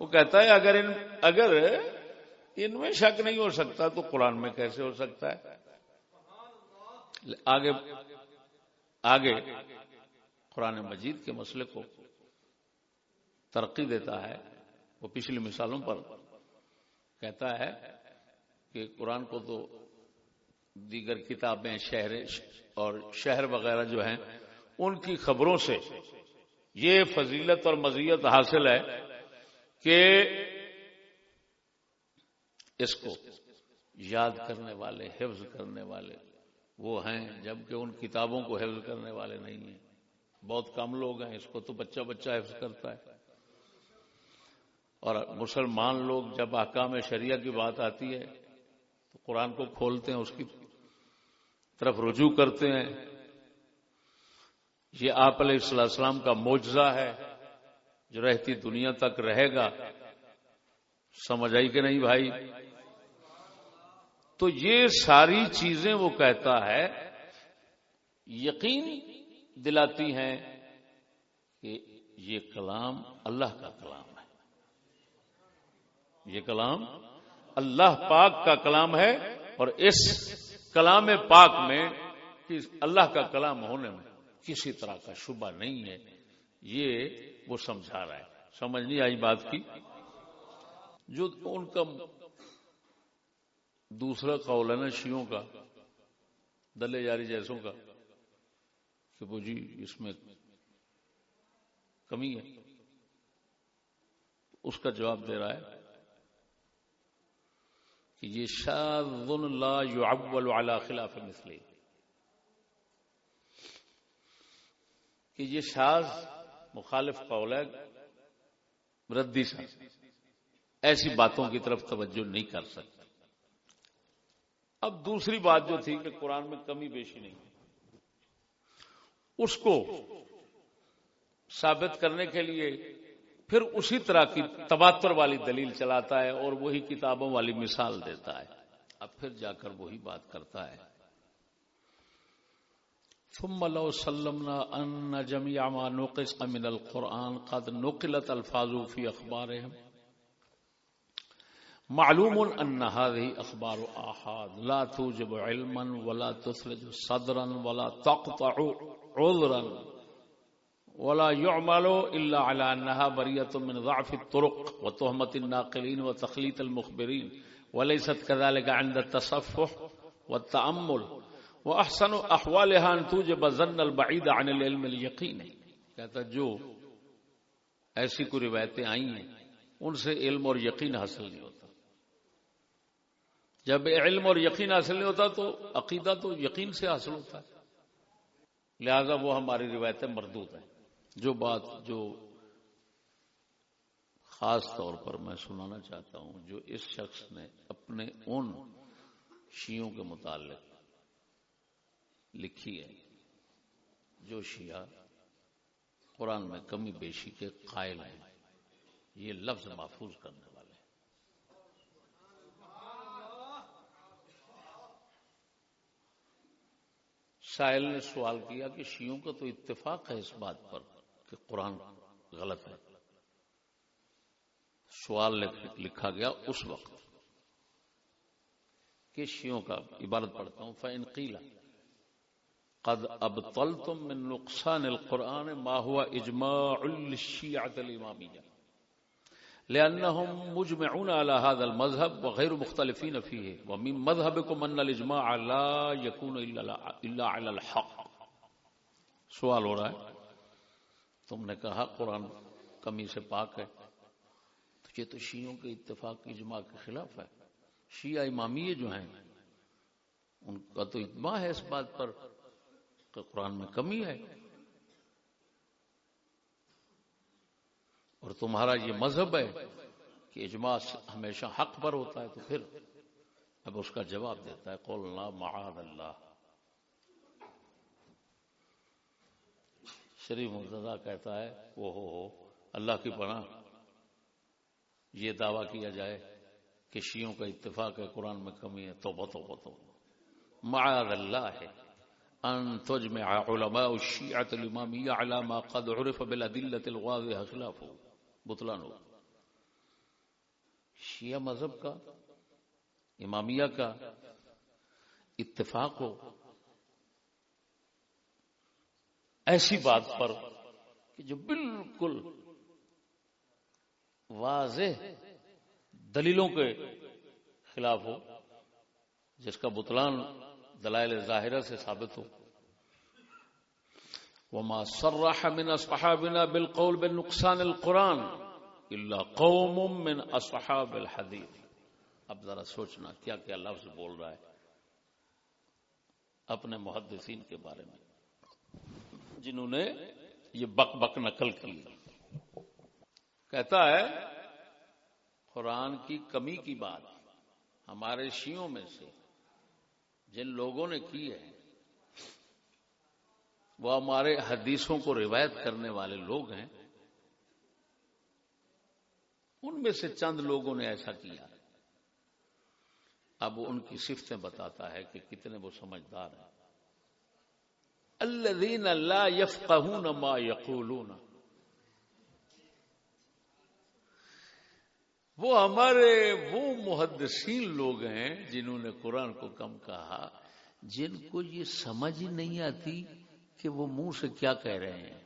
[SPEAKER 1] وہ کہتا ہے، اگر ان اگر ان میں شک نہیں ہو سکتا تو قرآن میں کیسے ہو سکتا ہے؟ آگے آگے، قرآن مجید کے مسئلے کو ترقی دیتا ہے، وہ پچھلی مثالوں پر کہتا ہے کہ قرآن کو تو دیگر کتابیں شہر اور شہر وغیرہ جو ہیں، ان کی خبروں سے یہ فضیلت اور مزیت حاصل ہے کہ اس کو یاد کرنے والے، حفظ کرنے والے وہ ہیں، جبکہ ان کتابوں کو حفظ کرنے والے نہیں ہیں۔ بہت کم لوگ ہیں، اس کو تو بچہ بچہ حفظ کرتا ہے۔ اور مسلمان لوگ جب احکام شریعہ کی بات آتی ہے، تو قرآن کو کھولتے ہیں، اس کی طرف رجوع کرتے ہیں۔ یہ آپ علیہ السلام کا معجزہ ہے، جو رہتی دنیا تک رہے گا۔ سمجھ آئی کہ نہیں بھائی؟ تو یہ ساری چیزیں وہ کہتا ہے، یقین دلاتی ہیں کہ یہ کلام اللہ کا کلام ہے۔ یہ کلام اللہ پاک کا کلام ہے اور اس کلام پاک میں اللہ کا کلام ہونے میں کسی طرح کا شبہ نہیں ہے، یہ وہ سمجھا رہا ہے۔ سمجھ نہیں آئی بات کی؟ جو ان کا دوسرا قول ہے نا شیوں کا، دلے جاری جیسوں کا، کہ وہ جی اس میں کمی ہے۔ اس کا جواب دے رہا ہے کہ یہ شاذ لا يعول على خلاف مثلی۔ کہ یہ شاذ مخالف قول ہے ردی سا ایسی باتوں کی طرف توجہ نہیں کر سکتا۔ اب دوسری بات جو تھی کہ قرآن میں کمی بیشی نہیں اس کو ثابت کرنے کے لیے پھر اسی طرح کی تباتر والی دلیل چلاتا ہے اور وہی کتابوں والی مثال دیتا ہے۔ اب پھر جا کر وہی بات کرتا ہے۔ ثم لو سلمنا ان جميع ما نقص من القرآن قد نقلت الفاظ في اخبارهم معلوم ان هذه اخبار احاد لا توجب علما ولا تثلج صدرا ولا تقطع عذرا۔ ولا يعمل الا على انها بريه من ضعف الطرق وتهمه الناقلين وتخليط المخبرين، وليست كذلك عند التصفح والتامل واحسن احوالها ان توجب ظن البعيد عن العلم اليقين. کہتا جو ایسی کوئی روایتیں آئی ہیں، ان سے علم اور یقین حاصل نہیں ہوتا۔ جب علم اور یقین حاصل نہیں ہوتا تو عقیدہ تو یقین سے حاصل ہوتا ہے۔ لہذا وہ ہماری روایتیں مردود ہیں۔ جو بات جو خاص طور پر میں سنانا چاہتا ہوں، جو اس شخص نے اپنے ان شیوں کے متعلق لکھی ہے، جو شیعہ قرآن میں کمی بیشی کے قائل ہیں، یہ لفظ محفوظ کرنے والے سائل نے سوال کیا کہ شیوں کا تو اتفاق ہے اس بات پر۔ کہ قرآن غلط ہے۔ سوال لکھا گیا اس وقت کہ شیوں کا عبارت پڑھتا ہوں فین قیلا قد ابطلتم من نقصان القرآن ما هو اجماع للشیعة الامامیہ لأنهم مجمعون على هذا المذهب وغير مختلفين فيه۔ ومن مذهبكم أن الإجماع لا يكون إلا على الحق۔ سوال ہو رہا ہے۔ تم نے کہا قرآن کمی سے پاک ہے۔ تو یہ تو شیعوں کے اتفاق اجماع کے خلاف ہے۔ شیعہ امامیہ جو ہیں، ان کا تو اجماع ہے اس بات پر کہ قرآن میں کمی ہے۔ اور تمہارا یہ مذہب ہے کہ اجماع ہمیشہ حق پر ہوتا ہے تو پھر اب اس کا جواب دیتا ہے قول اللہ معاذ اللہ۔ شریف مرتضا کہتا ہے، وہ ہو ہو، اللہ کی پناہ۔ یہ دعویٰ کیا جائے کہ شیوں کا اتفاق ہے، قرآن میں کمی ہے تو بتو بتو معاذ اللہ ہے ان تجمع علماء الشیعة الامامیہ على ما قد عرف بالادلة الواضحة خلافه بتلان ہو شیعہ مذہب کا، امامیہ کا اتفاق ہو ایسی بات پر کہ جو بالکل واضح دلیلوں کے خلاف ہو، جس کا بتلان دلائل ظاہرہ سے ثابت ہو۔ وما صرح من اصحابنا بالقول بالنقصان القرآن الا قوم من اصحاب الحديث۔ اب ذرا سوچنا، کیا کیا لفظ بول رہا ہے اپنے محدثین کے بارے میں؟ جنہوں نے یہ بک بک نقل کی۔ کہتا ہے، قرآن کی کمی کی بات ہمارے شیوں میں سے جن لوگوں نے کی ہے، وہ ہمارے حدیثوں کو روایت کرنے والے لوگ ہیں۔ ان میں سے چند لوگوں نے ایسا کیا۔ اب ان کی صفتیں بتاتا ہے کہ کتنے وہ سمجھدار ہیں۔ الذین لا یفقہون ما یقولون وہ ہمارے وہ محدثین لوگ ہیں جنہوں نے قرآن کو کم کہا، جن کو یہ سمجھ ہی نہیں آتی کہ وہ منہ سے کیا کہہ رہے ہیں۔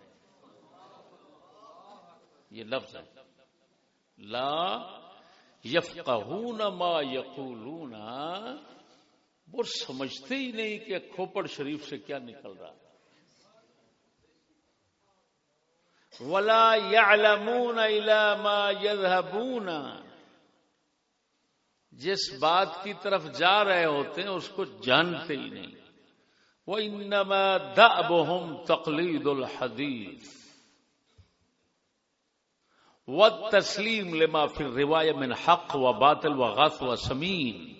[SPEAKER 1] یہ لفظ ہے۔ لا یفقہون ما یقولون۔ وہ سمجھتے ہی نہیں کہ کھوپڑ شریف سے کیا نکل رہا۔ ولا یعلمون الى ما یذهبون جس بات کی طرف جا رہے ہوتے ہیں، اس کو جانتے ہی نہیں۔ وہ وإنما دأبهم تقليد الحديث۔ والتسليم لما في الرواية من حق وباطل وغث وسمين۔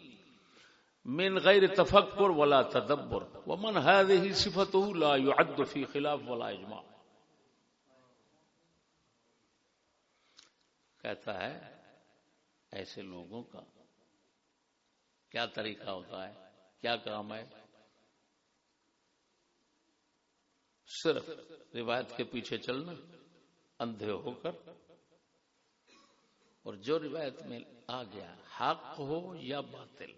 [SPEAKER 1] من غير تفكر ولا تدبر۔ ومن هذه صفته لا يعد في خلاف ولا اجماع کہتا ہے ایسے لوگوں کا کیا طریقہ ہوتا ہے؟ کیا کام ہے؟ صرف روایت کے پیچھے چلنا، اندھے ہو کر، اور جو روایت میں آ گیا، حق ہو یا باطل؟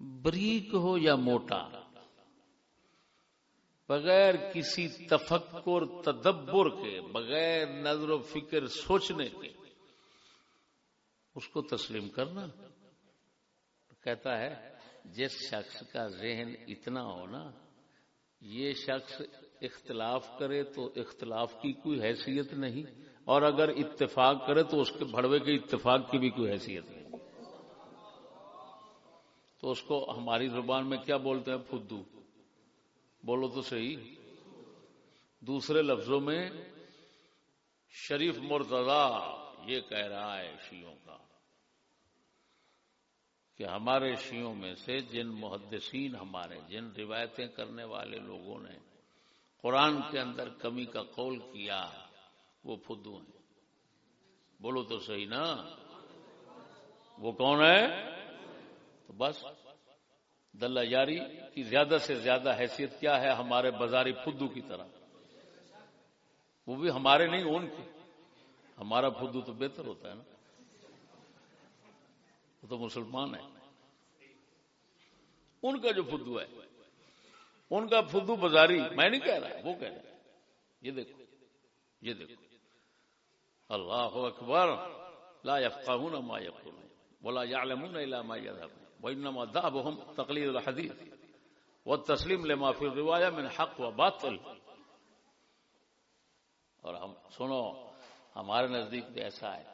[SPEAKER 1] بریک ہو یا موٹا؟ بغیر کسی تفکر، تدبر کے، بغیر نظر و فکر سوچنے کے اس کو تسلیم کرنا۔ کہتا ہے، جس شخص کا ذہن اتنا ہو نا، یہ شخص اختلاف کرے تو اختلاف کی کوئی حیثیت نہیں، اور اگر اتفاق کرے تو اس کے بڑوے کے اتفاق کی بھی کوئی حیثیت نہیں۔ تو اس کو ہماری زبان میں کیا بولتے ہیں؟ فدو بولو تو صحیح۔ دوسرے لفظوں میں شریف مرتضی یہ کہہ رہا ہے شیوں کا کہ ہمارے شیوں میں سے جن محدثین ہمارے، جن روایتیں کرنے والے لوگوں نے قرآن کے اندر کمی کا قول کیا، وہ فدو ہیں۔ بولو تو صحیح نا۔ وہ کون ہے؟ تو بس۔ دلہ یاری کی زیادہ سے زیادہ حیثیت کیا ہے ہمارے بازاری فدو کی طرح؟ وہ بھی ہمارے نہیں ان کے ہمارا فدو تو بہتر ہوتا ہے نا۔ وہ تو مسلمان ہے۔ ان کا جو فدو ہے ان کا فدو بازاری، میں نہیں کہہ رہا، وہ کہہ رہا یہ دیکھو یہ دیکھو۔ اللہ اکبر، لا يفقهون ما يقولون ولا يعلمون الا ما يذهبون وانما ذهبهم تقليد الحديث والتسليم لما في الروايه من حق وباطل۔ اور ہم سنو، ہمارے نزدیک بھی ایسا ہے۔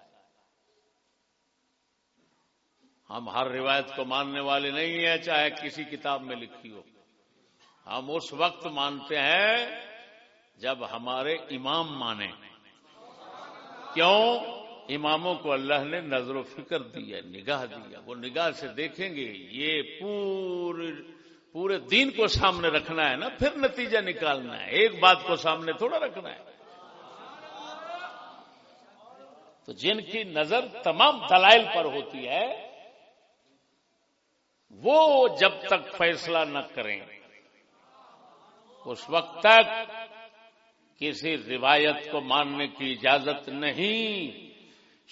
[SPEAKER 1] ہم ہر روایت کو ماننے والے نہیں ہیں، چاہے کسی کتاب میں لکھی ہو۔ ہم اس وقت مانتے ہیں جب ہمارے امام مانے کیوں؟ اماموں کو اللہ نے نظر و فکر دی ہے نگاہ دیا۔ وہ نگاہ سے دیکھیں گے، یہ پورے پورے دین کو سامنے رکھنا ہے نا، پھر نتیجہ نکالنا ہے۔ ایک بات کو سامنے تھوڑا رکھنا ہے۔ تو جن کی نظر تمام دلائل پر ہوتی ہے، وہ جب تک فیصلہ نہ کریں، اس وقت تک کسی روایت کو ماننے کی اجازت نہیں۔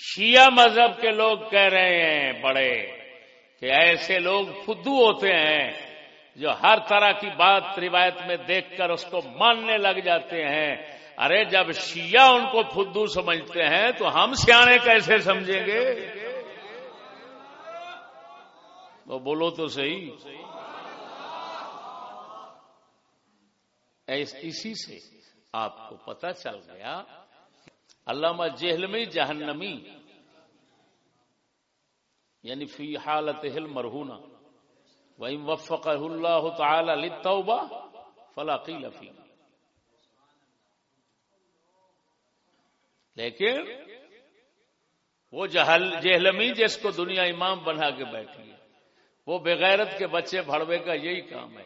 [SPEAKER 1] شیعہ مذہب کے لوگ کہہ رہے ہیں بڑے کہ ایسے لوگ فدو ہوتے ہیں جو ہر طرح کی بات روایت میں دیکھ کر اس کو ماننے لگ جاتے ہیں۔ ارے جب شیعہ ان کو فدو سمجھتے ہیں تو ہم سیانے کیسے سمجھیں گے؟ تو بولو تو صحیح۔ اسی سے آپ کو پتا چل گیا علامہ جہلمی جہنمی یعنی فی حالت ہل مرہونا وہی وفق اللہ تعالی لتوبہ فلا قیل فی لیکن وہ جہل جہلمی جس کو دنیا امام بنا کے بیٹھی ہے، وہ بغیرت کے بچے بھڑوے کا یہی کام ہے۔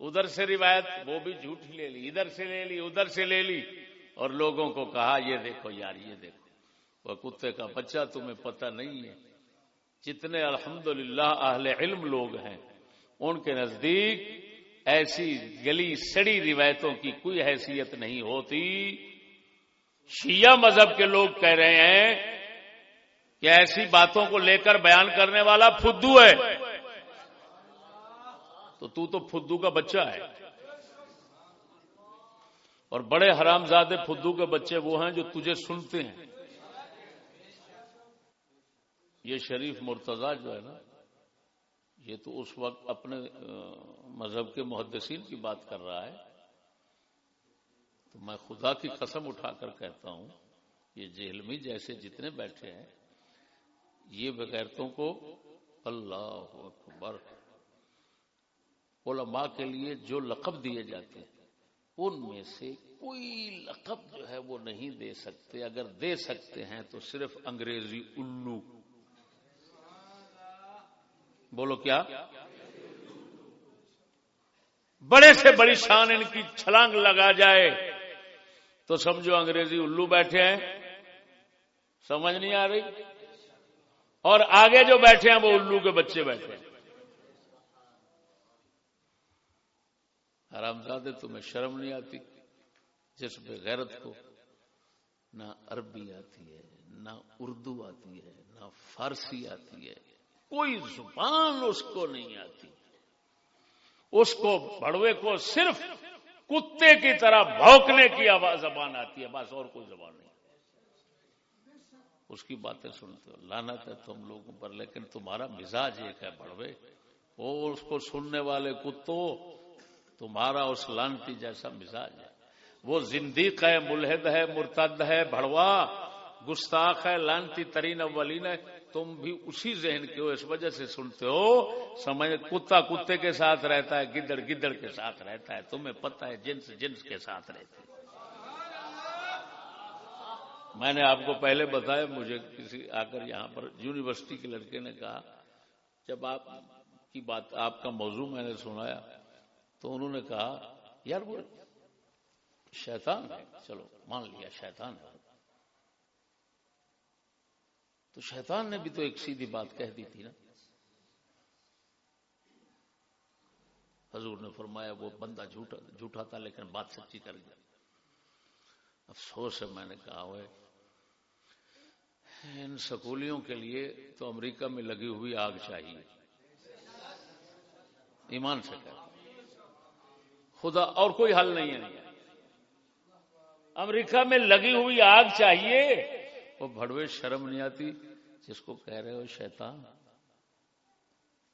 [SPEAKER 1] ادھر سے روایت، وہ بھی جھوٹ لے لی، ادھر سے لے لی، ادھر سے لے لی۔ اور لوگوں کو کہا، یہ دیکھو یار، یہ دیکھو۔ وہ کتے کا بچہ تمہیں پتہ نہیں ہے۔ جتنے الحمدللہ اہل علم لوگ ہیں، ان کے نزدیک ایسی گلی سڑی روایتوں کی کوئی حیثیت نہیں ہوتی۔ شیعہ مذہب کے لوگ کہہ رہے ہیں کہ ایسی باتوں کو لے کر بیان کرنے والا فدو ہے۔ تو تو تو فدو کا بچہ ہے۔ اور بڑے حرام زادے فدو کے بچے وہ ہیں جو تجھے سنتے ہیں۔ یہ شریف مرتضی جو ہے نا، یہ تو اس وقت اپنے مذہب کے محدثین کی بات کر رہا ہے۔ تو میں خدا کی قسم اٹھا کر کہتا ہوں، یہ جہلمی جیسے جتنے بیٹھے ہیں، یہ بغیرتوں کو اللہ اکبر۔ علماء کے لیے جو لقب دیے جاتے ہیں ان میں سے کوئی لقب جو ہے وہ نہیں دے سکتے۔ اگر دے سکتے ہیں تو صرف انگریزی الو۔ بولو کیا؟ بڑے سے بڑی شان ان کی چھلانگ لگا جائے۔ تو سمجھو انگریزی الو بیٹھے ہیں۔ سمجھ نہیں آ رہی؟ اور آگے جو بیٹھے ہیں وہ الو کے بچے بیٹھے ہیں۔ حرام زادے تمہیں شرم نہیں آتی، جس پہ غیرت کو نہ عربی آتی ہے، نہ اردو آتی ہے، نہ فارسی آتی ہے، کوئی زبان اس کو نہیں آتی۔ اس کو بڑوے کو صرف کتے کی طرح بھوکنے کی آواز زبان آتی ہے، بس اور کوئی زبان نہیں۔ اس کی باتیں سنتے ہو لانت ہے تم لوگوں پر، لیکن تمہارا مزاج ایک ہے بڑوے۔ وہ اس کو سننے والے کتوں تمہارا اس لانتی جیسا مزاج ہے۔ وہ زندیق ہے، ملحد ہے، مرتد ہے بڑوا گستاخ ہے، لانتی ترین اولین ہے۔ تم بھی اسی ذہن کے ہو، اس وجہ سے سنتے ہو۔ سمجھ، کتا کتے کے ساتھ رہتا ہے، گدڑ گدڑ کے ساتھ رہتا ہے۔ تمہیں پتہ ہے، جنس جنس کے ساتھ رہتے میں نے آپ کو پہلے بتایا، مجھے کسی آ کر یہاں پر یونیورسٹی کے لڑکے نے کہا، جب آپ کی بات، آپ کا موضوع میں نے سنایا تو انہوں نے کہا، یار وہ شیطان ہے. چلو، مان لیا، شیطان ہے۔ تو شیطان نے بھی تو ایک سیدھی بات کہہ دی تھی نا۔ حضور نے فرمایا، وہ بندہ جھوٹا جھوٹا تھا لیکن بات سچی کر گیا۔ افسوس ہے، میں نے کہا ہوئے ان سکولیوں کے لیے تو امریکہ میں لگی ہوئی آگ چاہیے۔ ایمان سے کہ خدا اور کوئی حل نہیں ہے۔ امریکہ میں لگی ہوئی آگ چاہیے۔ وہ بڑوے شرم نہیں آتی جس کو کہہ رہے ہو شیطان۔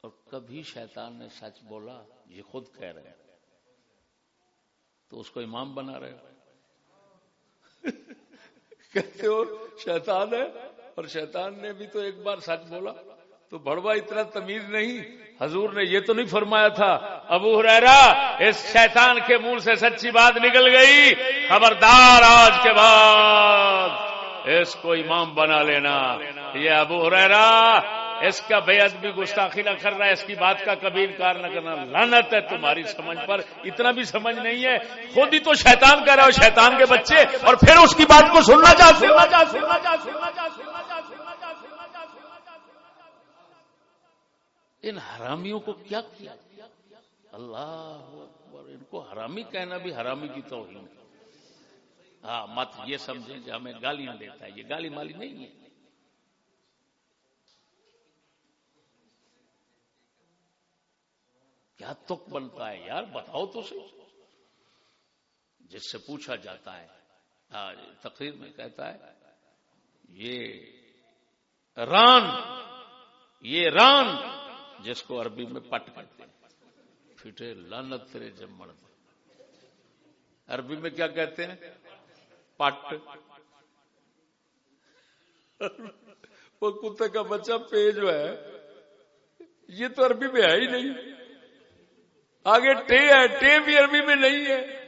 [SPEAKER 1] اور کبھی شیطان نے سچ بولا یہ خود کہہ رہے ہیں۔ تو اس کو امام بنا رہے ہو۔ *laughs* کہتے ہو شیطان ہے اور شیطان نے بھی تو ایک بار سچ بولا۔ تو بڑوا اتنا تمیز نہیں۔ حضور نے یہ تو نہیں فرمایا تھا، ابو ہریرا اس شیطان کے منہ سے سچی بات نکل گئی۔ خبردار آج کے بعد اس کو امام بنا لینا۔ یہ ابو ہریرا اس کا بے ادبی گستاخی نہ کرنا، اس کی بات کا کبھی انکار نہ کرنا۔ لانت ہے تمہاری سمجھ پر، اتنا بھی سمجھ نہیں ہے۔ خود ہی تو شیطان کہہ رہا ہو شیطان کے بچے، اور پھر اس کی بات کو سننا چاہتے ان حرامیوں کو کیا کیا؟ اللہ ان کو حرامی کہنا بھی حرامی کی توہین ہاں مت یہ سمجھیں کہ ہمیں گالیاں دیتا ہے، یہ گالی مالی نہیں ہے۔ کیا تک بنتا ہے یار؟ بتاؤ تو صحیح۔ جس سے پوچھا جاتا ہے ہاں، تقریر میں کہتا ہے، یہ ران یہ ران۔ جس کو عربی میں پٹ کرتے ہیں۔ پھٹے لانت تیرے جمڑ عربی میں کیا کہتے ہیں؟ پٹ۔ وہ کتے کا بچہ پے جو ہے۔ یہ تو عربی میں ہے ہی نہیں۔ آگے ٹے ہے، ٹے بھی عربی میں نہیں ہے۔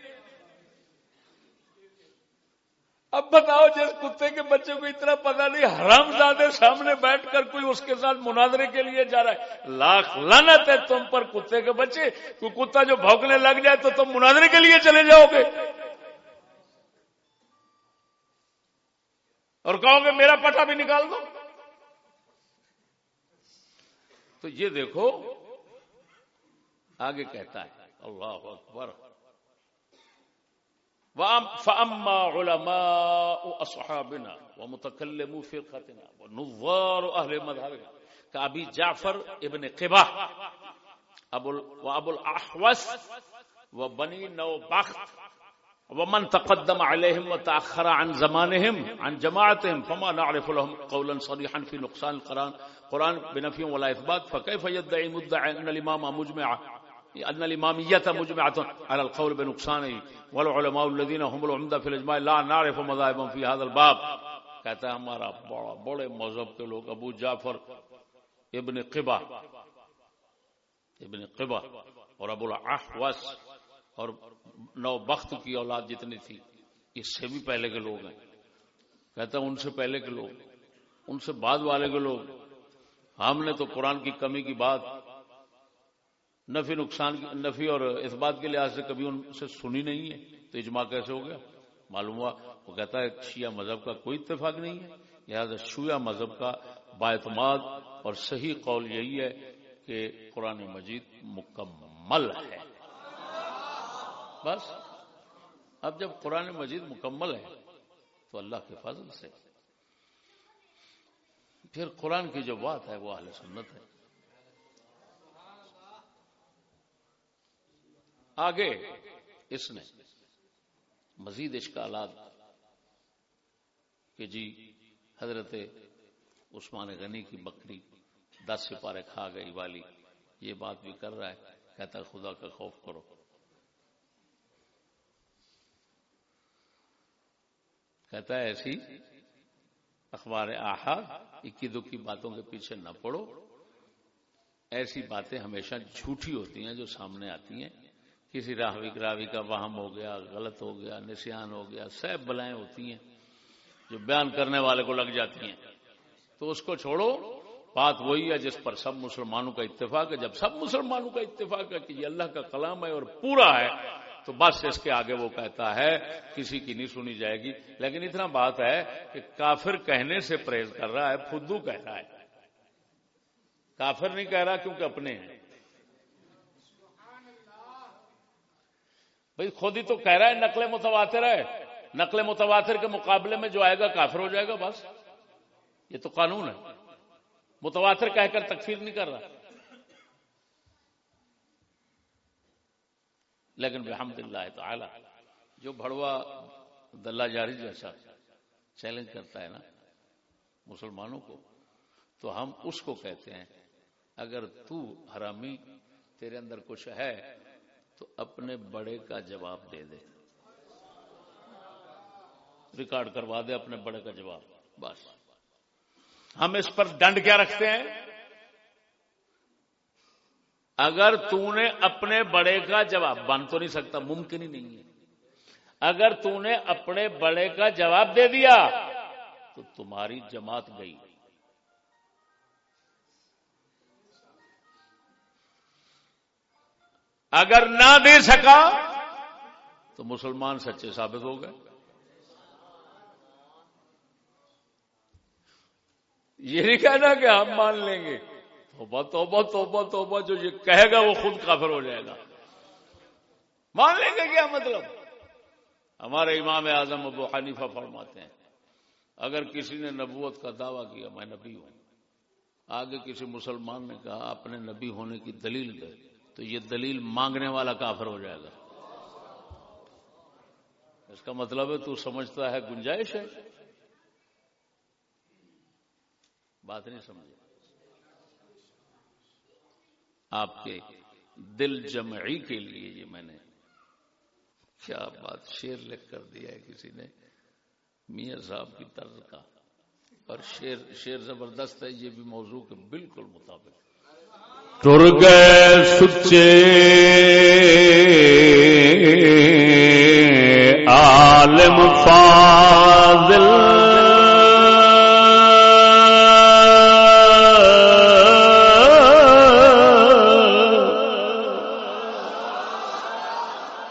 [SPEAKER 1] اب بتاؤ جس کتے کے بچے کو اتنا پتا نہیں، حرام زادے سامنے بیٹھ کر کوئی اس کے ساتھ مناظرے کے لیے جا رہا ہے۔ لاکھ لانت ہے تم پر کتے کے بچے۔ کوئی کتا جو بھوکنے لگ جائے تو تم مناظرے کے لیے چلے جاؤ گے۔ اور کہو گے، میرا پٹا بھی نکال دو۔ تو یہ دیکھو، آگے کہتا ہے، اللہ اکبر۔ فاما علماء اصحابنا ومتكلمو فرقتنا ونظار اهل مذهبنا كابي جعفر ابن قبا ابو وابو الاحوس وبني نوبخت ومن تقدم عليهم وتاخر عن زمانهم، عن جماعتهم، فما نعرف لهم قولا صريحا في نقصان القران قران بنفي ولا اثبات فكيف يدعي مدعي ان الامام مجمع ان الامامیت مجمعۃ علی القول بنقصانه والعلماء الذين هم العمدہ في الاجماع لا نعرف مذاهبهم في هذا الباب. کہتا ہے ہمارا بڑا بڑے مذہب کے لوگ، ابو جعفر، ابن قبا ابن قبا اور ابو الاحوس اور نو بخت کی اولاد جتنی تھی، اس سے بھی پہلے کے لوگ ہیں۔ کہتا ہے ان سے پہلے کے لوگ، ان سے بعد والے کے لوگ۔ ہم نے تو قرآن کی کمی کی بات نفی نقصان نفی اور اس بات کے لحاظ سے کبھی ان سے سنی نہیں ہے، تو اجماع کیسے ہو گیا؟ معلوم ہوا، وہ کہتا ہے شیعہ مذہب کا کوئی اتفاق نہیں ہے، لہٰذا شیعہ مذہب کا باعتماد اور صحیح قول یہی ہے کہ قرآن مجید مکمل ہے۔ بس، اب جب قرآن مجید مکمل ہے، تو اللہ کے فضل سے۔ پھر قرآن کی جو بات ہے، وہ اہل سنت ہے۔ آگے اس نے مزید اشکالات کہ جی حضرت عثمان غنی کی بکری دس سپارے کھا گئی والی، یہ بات بھی کر رہا ہے، کہتا ہے خدا کا خوف کرو۔ کہتا ہے ایسی اخبار احاد اکی دکی باتوں کے پیچھے نہ پڑو۔ ایسی باتیں ہمیشہ جھوٹی ہوتی ہیں جو سامنے آتی ہیں۔ کسی راوی راوی کا وہم ہو گیا، غلط ہو گیا، نسیان ہو گیا سب بلائیں ہوتی ہیں، جو بیان کرنے والے کو لگ جاتی ہیں۔ تو اس کو چھوڑو۔ بات وہی ہے جس پر سب مسلمانوں کا اتفاق ہے۔ جب سب مسلمانوں کا اتفاق ہے کہ یہ اللہ کا کلام ہے اور پورا ہے، تو بس اس کے آگے وہ کہتا ہے، کسی کی نہیں سنی جائے گی۔ لیکن اتنا بات ہے کہ کافر کہنے سے پرہیز کر رہا ہے، فدو کہہ رہا ہے۔ کافر نہیں کہہ رہا کیونکہ اپنے ہیں۔ بھائی خود ہی تو کہہ رہا ہے نقل متواتر ہے۔ نقل متواتر کے مقابلے میں جو آئے گا کافر ہو جائے گا بس۔ یہ تو قانون ہے۔ متواتر کہہ کر تکفیر نہیں کر رہا۔ لیکن بحمد اللہ تعالی، جو بڑوا دلہ جاری جیسا چیلنج کرتا ہے نا مسلمانوں کو، تو ہم اس کو کہتے ہیں، اگر تو حرامی تیرے اندر کچھ ہے تو اپنے بڑے کا جواب دے دے۔ ریکارڈ کروا دے اپنے بڑے کا جواب۔ بس۔ ہم اس پر ڈنڈ کیا رکھتے ہیں؟ اگر تو نے اپنے بڑے کا جواب، بن تو نہیں سکتا، ممکن ہی نہیں ہے۔ اگر تو نے اپنے بڑے کا جواب دے دیا، تو تمہاری جماعت گئی۔ اگر نہ دے سکا تو مسلمان سچے ثابت ہو گئے۔ یہ نہیں کہنا کہ ہم مان لیں گے۔ توبہ توبہ توبہ توبہ، جو یہ کہے گا وہ خود کافر ہو جائے گا۔ مان لیں گے کیا مطلب؟ ہمارے امام اعظم ابو حنیفہ فرماتے ہیں، اگر کسی نے نبوت کا دعویٰ کیا، میں نبی ہوں۔ آگے کسی مسلمان نے کہا، اپنے نبی ہونے کی دلیل دے۔ تو یہ دلیل مانگنے والا کافر ہو جائے گا۔ اس کا مطلب ہے تو سمجھتا ہے گنجائش ہے۔ بات نہیں سمجھ۔ آپ کے دل جمعی کے لیے یہ میں نے کیا بات شیر لکھ کر دیا ہے کسی نے۔ میاں صاحب کی طرز کا۔ اور شیر شیر زبردست ہے، یہ بھی موضوع کے بالکل مطابق۔
[SPEAKER 2] تر گئے سچے عالم فاضل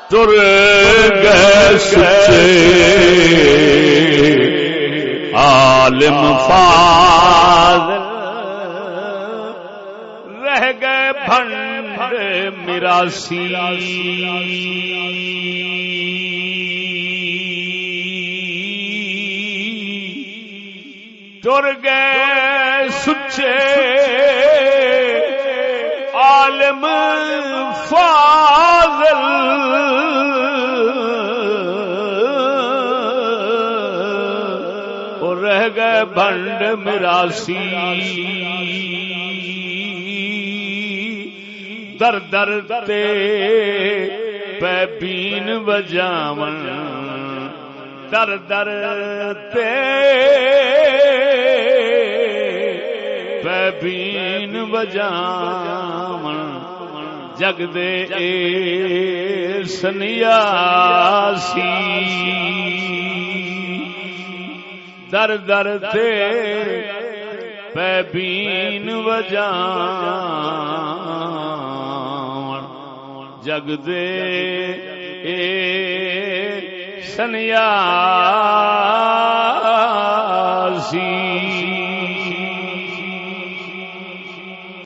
[SPEAKER 2] تر گئے سچے عالم فاضل میراسی تر گئے سچے عالم فاضل۔ رہ گئے بنڈ مراسی۔ در در تے پہ بین بجاون در در تے پہ بین بجاون جگ دے اے سنیاسی در در تے پہ بین جگ دے سنیا سی۔